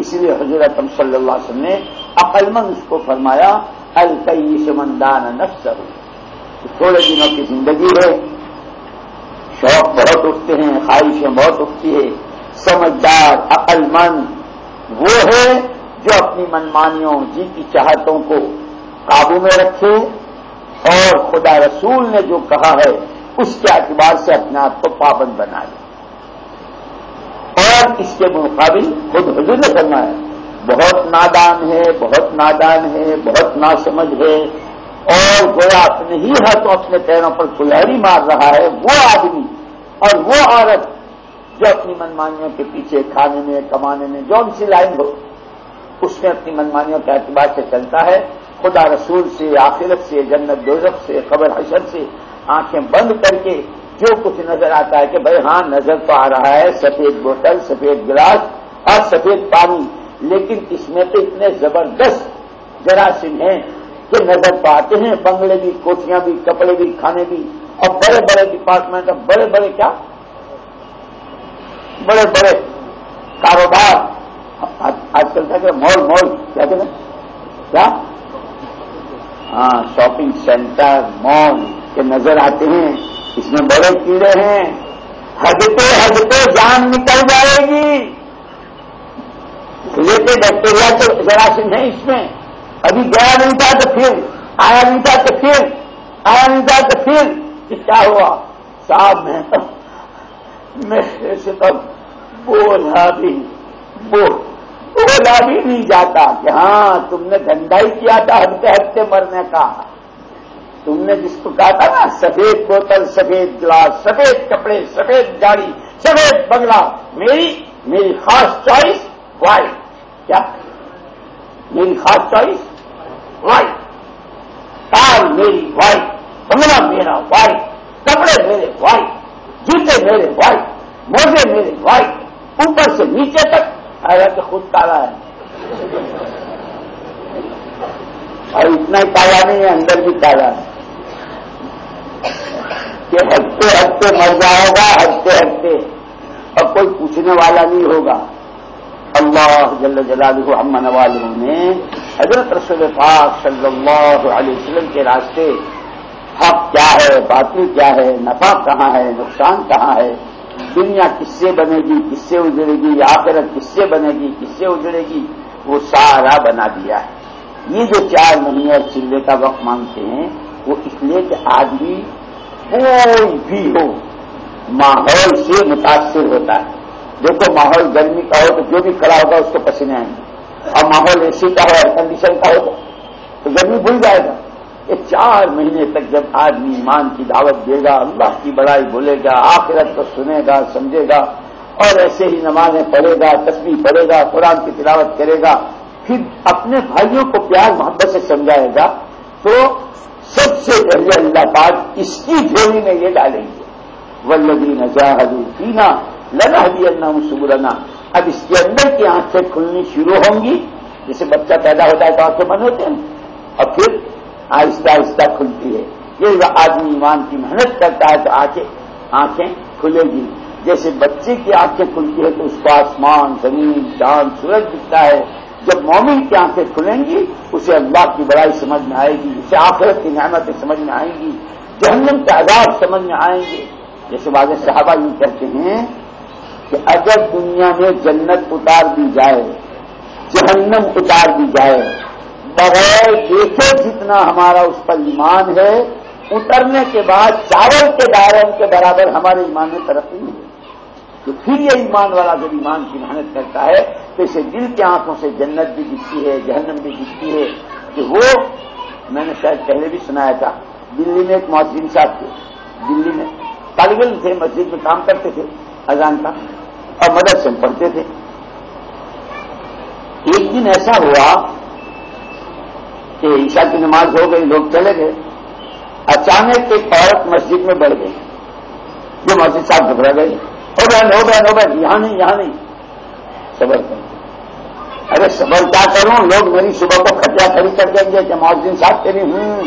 Speaker 1: اسی لیے حضرت صلی اللہ علیہ وسلم نے عقل مند اس کو فرمایا الکئی سمندان نفس تھوڑے دنوں کی زندگی ہے، شوق بہت اٹھتے ہیں، خواہشیں بہت اٹھتی ہے سمجھدار، عقل مند وہ ہے جو اپنی منمانیوں جی کی چاہتوں کو قابو میں رکھے اور خدا رسول نے جو کہا ہے، اس کے اعتبار سے اپنے آپ کو پابند بنا لے اور اس کے مقابل خود حضور نے کرنا ہے بہت نادان ہے، بہت نادان ہے، بہت ناسمجھ ہے، اور گویا اپنے ہی ہاتھوں اپنے پیروں پر کلہری مار رہا ہے، وہ آدمی اور وہ عورت جو اپنی منمانیوں کے پیچھے کھانے میں، کمانے میں، جو سی لائن ہو، اس میں اپنی منمانیوں کے اعتبار سے چلتا ہے۔ خدا رسول سے، آخرت سے، جنت دوزخ سے خبر حشر سے آنکھیں بند کر کے جو کچھ نظر آتا ہے کہ بھائی ہاں نظر تو آ رہا ہے، سفید بوتل، سفید گلاس اور سفید پانی، لیکن اس میں تو اتنے زبردست جراثیم ہیں کہ نظر تو آتے ہیں، بنگلے بھی، کوٹیاں بھی، کپڑے بھی، کھانے بھی، اور بڑے بڑے ڈپارٹمنٹ اور بڑے بڑے کیا؟ بڑے بڑے کاروبار۔ آج کل کہتے ہیں؟ مال مال، کیا کہتے ہیں؟ کیا؟ ہاں شاپنگ سینٹر مال کے نظر آتے ہیں۔ اس میں بڑے کیڑے ہیں۔ ہجتے ہجتے جان نکل جائے گی۔ لیتے بیکٹیریا کے جراثیم ہیں اس میں۔ ابھی گیا نہیں تھا تو پھر آیا نہیں تھا تو پھر آیا نہیں تھا تو پھر کیا ہوا؟ صاحب میں میرے سے تو بولا بھی بولا بھی نہیں جاتا کہ ہاں تم نے دھندا ہی کیا تھا ہفتے ہفتے مرنے کا۔ تم نے جس کو کہا تھا نا، سفید بوتل، سفید گلاس، سفید کپڑے، سفید گاڑی سفید بنگلہ، میری میری خاص چوائس وائٹ کیا؟ میری خاص چوائس وائٹ کار میری وائٹ بنگلہ میرا وائٹ کپڑے میرے وائٹ جوتے میرے وائٹ موزے میرے وائٹ اوپر سے نیچے تک تو خود کالا ہے۔ اور اتنا ہی کالا نہیں ہے، اندر بھی کالا ہے۔ کہ ہٹتے ہٹتے مر جائے گا ہٹتے ہٹتے اور کوئی پوچھنے والا نہیں ہوگا۔ اللہ جل جلالہ امن والوں نے حضرت رسول پاک صلی اللہ علیہ وسلم کے راستے حق کیا ہے، باطل کیا ہے، نفع کہاں ہے، نقصان کہاں ہے؟ دنیا کس سے بنے گی، کس سے اجڑے گی؟ آخرت کس سے بنے گی، کس سے اجڑے گی؟ وہ سارا بنا دیا ہے۔ یہ جو چار مہینے اور چلے کا وقت مانگتے ہیں، وہ اس لیے کہ آدمی کوئی بھی ہو، ماحول سے متاثر ہوتا ہے۔ دیکھو ماحول گرمی کا ہو تو جو بھی کھڑا ہوگا، اس کو پسینے آئیں گے۔ اور ماحول اے سی کا ہو ایئر کنڈیشن کا ہو تو گرمی بھول جائے گا۔ یہ چار مہینے تک جب آدمی ایمان کی دعوت دے گا، اللہ کی بڑائی بولے گا، آخرت کو سنے گا، سمجھے گا، اور ایسے ہی نمازیں پڑھے گا تصویر پڑھے گا، قرآن کی تلاوت کرے گا۔ پھر اپنے بھائیوں کو پیار محبت سے سمجھائے گا تو سب سے پہلے اللہ پاک اس کی جھولی میں یہ ڈالیں گے۔ ولدی نجاہد پینا لنا بھی اللہ سبرنا اب اس کے اندر کی آنکھیں کھلنی شروع ہوں گی۔ جیسے بچہ پیدا ہوتا ہے تو آنکھیں بند ہوتے ہیں۔ اور پھر آہستہ آہستہ کھلتی ہے۔ یہ آدمی ایمان کی محنت کرتا ہے تو آنکھیں آنکھیں کھلے گی۔ جیسے بچے کی آنکھیں کھلتی ہے تو اس کا آسمان، زمین چاند سورج دکھتا ہے۔ جب مومن کی آنکھیں کھلیں گی، اسے اللہ کی بڑائی سمجھ میں آئے گی، اسے آخرت کی نعمتیں سمجھ میں آئیں گی، جہنم کے عذاب سمجھ میں آئیں گے۔ جیسے واضح صحابہ یوں کہتے ہیں کہ اگر دنیا میں جنت اتار دی جائے، جہنم اتار دی جائے، بغیر دیکھے جتنا ہمارا اس پر ایمان ہے، اترنے کے بعد چاول کے دائرے کے برابر ہمارے ایمان میں ترقی نہیں ہے تو پھر یہ ایمان والا جب ایمان کی محنت کرتا ہے تو اسے دل کی آنکھوں سے جنت بھی دکھتی ہے، جہنم بھی دکھتی ہے کہ وہ، میں نے شاید پہلے بھی سنایا تھا، دلی میں ایک معذرین صاحب تھے، دلی میں طالب علم تھے، مسجد میں کام کرتے تھے، اذان کا، اور مدد سے پڑھتے تھے۔ ایک دن ایسا ہوا کہ عشاء کی نماز ہو گئی، لوگ چلے گئے۔ اچانک ایک عورت مسجد میں بڑھ گئی۔ جو مسجد صاحب گھبرا گئی۔ ہو بہن ہو بہن ہو بہن، یہاں نہیں یہاں نہیں۔ صبر کر ارے صبر کیا کروں لوگ میری صبح کو کھٹیا کھڑی کر دیں گے کہ معذن صاحب تیری ہوں۔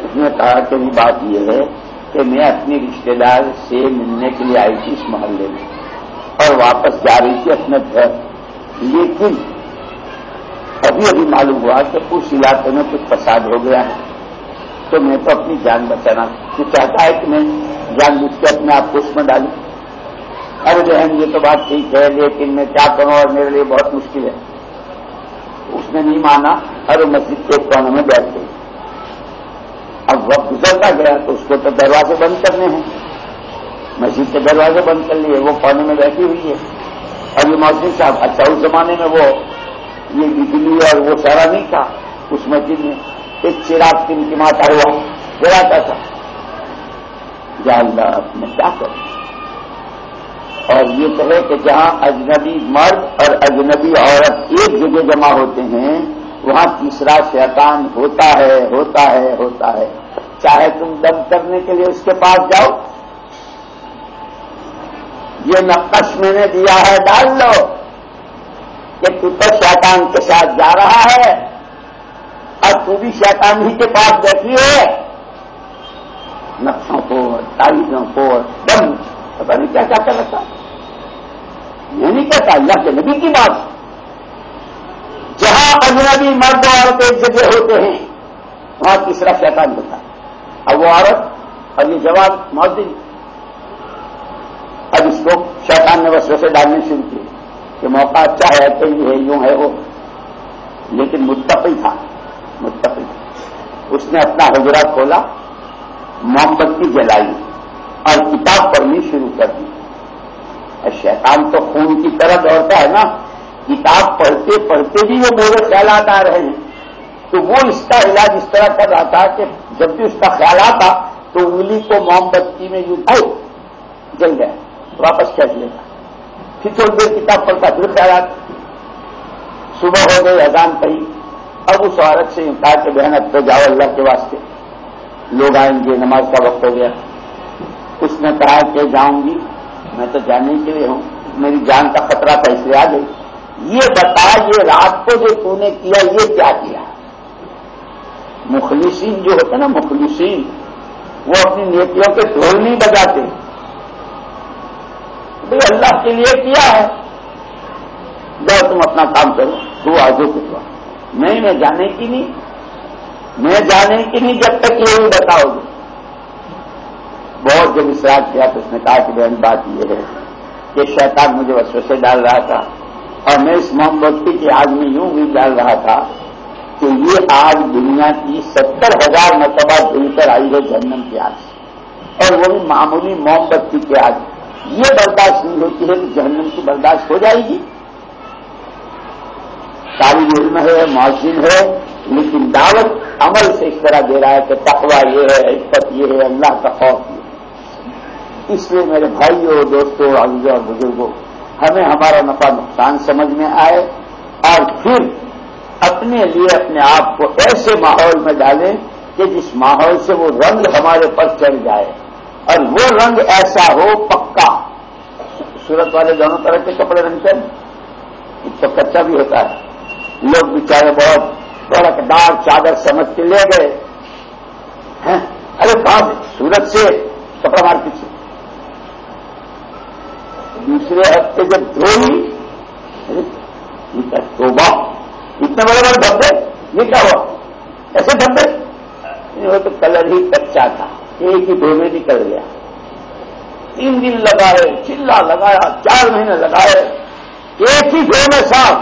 Speaker 1: اس نے کہا کہ بات یہ ہے کہ میں اپنی رشتے دار سے ملنے کے لیے آئی تھی اس محلے میں اور واپس جا رہی تھی اپنے گھر۔ لیکن ابھی ابھی معلوم ہوا کہ اس علاقے میں کچھ فساد ہو گیا ہے۔ تو میں تو اپنی جان بچانا وہ چاہتا ہے کہ میں جان بوجھ کے اپنے آپ کو اس میں ڈالوں۔ ارے بہن یہ تو بات ٹھیک ہے، لیکن میں کیا کروں اور میرے لیے بہت مشکل ہے۔ اس نے نہیں مانا اور وہ مسجد کے کونے میں بیٹھ گئی۔ اب وقت گزرتا گیا تو اس کو تو دروازے بند کرنے ہیں۔ مسجد کے دروازے بند کر لیے، وہ کونے میں بیٹھی ہوئی ہے۔ اور یہ مسجد صاحب اچھا اس زمانے میں وہ یہ بجلی اور وہ سارا نہیں تھا، اس مسجد میں ایک چراغ کی ماتا ہوا جلاتا تھا۔ جاننا اپنے کیا کر اور یہ کہے کہ جہاں اجنبی مرد اور اجنبی عورت ایک جگہ جمع ہوتے ہیں، وہاں تیسرا شیطان ہوتا ہے ہوتا ہے ہوتا ہے۔ چاہے تم دم کرنے کے لیے اس کے پاس جاؤ۔ یہ نقش میں نے دیا ہے، ڈال لو۔ کہ تو تو شیطان کے ساتھ جا رہا ہے اور تو بھی شیطان ہی کے پاس بیٹھی ہے۔ نقشوں کو تعلیموں کو دم پتا نہیں کیا کیا رکھتا میں نہیں کہتا اللہ کے نبی کی بات۔ جہاں اجنبی مرد عورت ایک جگہ ہوتے ہیں، وہاں تیسرا شیطان ہوتا ہے۔ اب وہ عورت، اب یہ جواب موجود اب اس کو شیطان نے بس ویسے ڈالنے شروع کیے کہ موقع اچھا ہے کہیں ہے، یوں ہے، وہ۔ لیکن متفق تھا۔ متفق اس نے اپنا حجرا کھولا موم بتی جلائی۔ اور کتاب پڑھنی شروع کر دی۔ شیطان تو خون کی طرح دوڑتا ہے نا، کتاب پڑھتے پڑھتے بھی وہ میرے خیالات آ رہے ہیں۔ تو وہ اس کا علاج اس طرح کر رہا تھا کہ جب بھی اس کا خیال آتا تو انگلی کو موم بتی میں یوں جل گیا، واپس کھینچ لیتا پھر تھوڑی دیر کتاب پڑھتا، پھر خیالات صبح ہو گئی، اذان پڑی اب اس عورت سے کہا کہ بہن اب تو جاؤ اللہ کے واسطے۔ لوگ آئیں گے، نماز کا وقت ہو گیا۔ اس نے کہا کہ جاؤں گی، میں تو جانے کے لیے ہوں، میری جان کا خطرہ تھا، اس لیے آ گئی۔ یہ بتا، یہ رات کو جو تو نے کیا، یہ کیا کیا؟ مخلصین جو ہوتے نا، مخلصین، وہ اپنی نیتوں کے ڈھول نہیں بجاتے۔ اللہ کے لیے کیا ہے؟ جب تم اپنا کام کرو، تو آگے کچھ نہیں، میں جانے کی نہیں، میں جانے کی نہیں، جب تک یہ بتاؤ گے۔ بہت جب اسرار کیا تو اس نے کہا کہ بہن، بات یہ ہے کہ شیطان مجھے وسو سے ڈال رہا تھا اور میں اس محمد کی آگ میں یوں بھی ڈال رہا تھا کہ یہ آگ دنیا کی ستر ہزار مرتبہ دل کر آئی ہے جہنم کی آگ اور وہ بھی معمولی موم بتی کی آگ یہ برداشت نہیں ہوتی ہے کہ جہنم کی برداشت ہو جائے گی۔ ساری علم ہے معذم ہے، لیکن دعوت عمل سے اس طرح دے رہا ہے کہ تقوا یہ ہے، عزت یہ ہے، اللہ کا خوف یہ اس لیے میرے بھائیوں دوستوں عزیزوں اور بزرگوں، ہمیں ہمارا نفع نقصان سمجھ میں آئے اور پھر اپنے لیے اپنے آپ کو ایسے ماحول میں ڈالیں کہ جس ماحول سے وہ رنگ ہمارے پر چڑھ جائے۔ اور وہ رنگ ایسا ہو پکا۔ سورت والے دونوں طرح کے کپڑے رنگ سے تو کچا بھی ہوتا ہے۔ لوگ بیچارے بہت بڑا دار چادر سمجھ کے لے گئے۔ ارے کہاں سورت سے کپڑا مارکیٹ سے۔ دوسرے ہفتے جب دھوئی توبہ اتنے بڑے بڑے دھبے، یہ کیا ہوا؟ ایسے دھبے؟ وہ تو کلر ہی کچا تھا، ایک ہی دو میں نکل گیا۔ تین دن لگائے، چلا لگایا، چار مہینے لگائے، ایک ہی دو میں صاف۔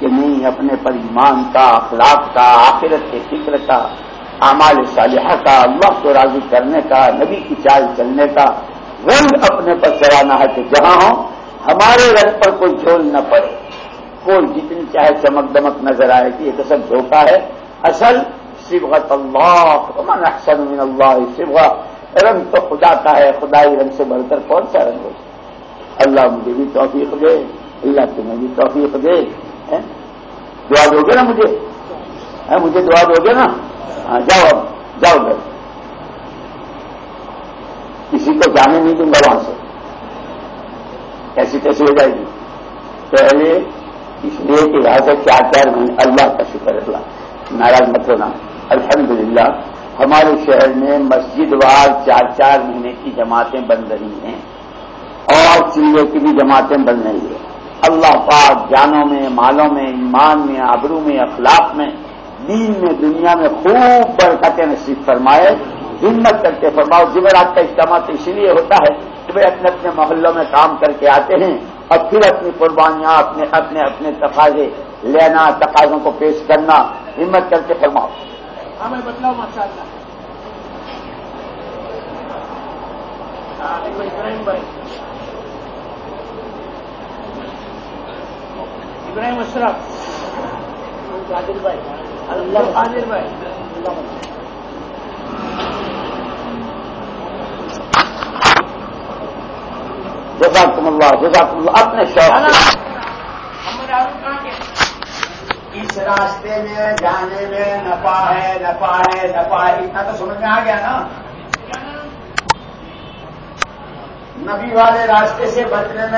Speaker 1: کہ نہیں، اپنے پر ایمان کا، اخلاق کا، آخرت کے فکر کا، اعمال صالحہ کا، اللہ کو راضی کرنے کا، نبی کی چال چلنے کا رنگ اپنے پر چلانا ہے کہ جہاں ہو ہمارے رنگ پر کوئی جھول نہ پڑے۔ کوئی جتنی چاہے چمک دمک نظر آئے کہ یہ تو سب دھوکا ہے۔ اصل صبغت اللہ من احسن من اللہ صبغ رنگ تو خدا کا ہے، خدائی رنگ سے بڑھ کر کون سا رنگ ہو اللہ مجھے بھی توفیق دے، اللہ تمہیں بھی توفیق دے۔ دعا دو گے نا مجھے؟ مجھے دعا دو گے نا؟ ہاں جاؤ اب، جاؤ گھر۔ کسی کو جانے نہیں دوں گا وہاں سے۔ ایسی کیسی ہو جائے گی؟ پہلے اس لیے کہ یہاں سے چار چار مہینے اللہ کا شکر اللہ ناراض مت ہونا۔ الحمدللہ، ہمارے شہر میں مسجد وار چار چار مہینے کی جماعتیں بن رہی ہیں۔ اور چیزوں کی بھی جماعتیں بن رہی ہیں۔ اللہ پاک جانوں میں، مالوں میں، ایمان میں، آبرو میں، اخلاق میں، دین میں، دنیا میں خوب برکتیں نصیب فرمائے۔ ہمت کر کے فرماؤ جمعرات کا اجتماع تو اسی لیے ہوتا ہے کہ وہ اپنے اپنے محلوں میں کام کر کے آتے ہیں اور پھر اپنی قربانیاں اپنے اپنے اپنے تقاضے لینا تقاضوں کو پیش کرنا ہمت کر کے فرماؤ۔
Speaker 2: ہاں میں بتلاؤ ماشاء اللہ ہاں، ابراہیم اشرف بھائی۔ عادل بھائی۔
Speaker 1: جزاکم اللہ جزاکم اللہ، اپنے شوق سے۔
Speaker 2: کے؟ اس راستے میں، جانے میں نفع ہے نفع ہے نفع ہے۔ اتنا تو سمجھ میں آ گیا نا۔ نبی والے راستے سے بچنے میں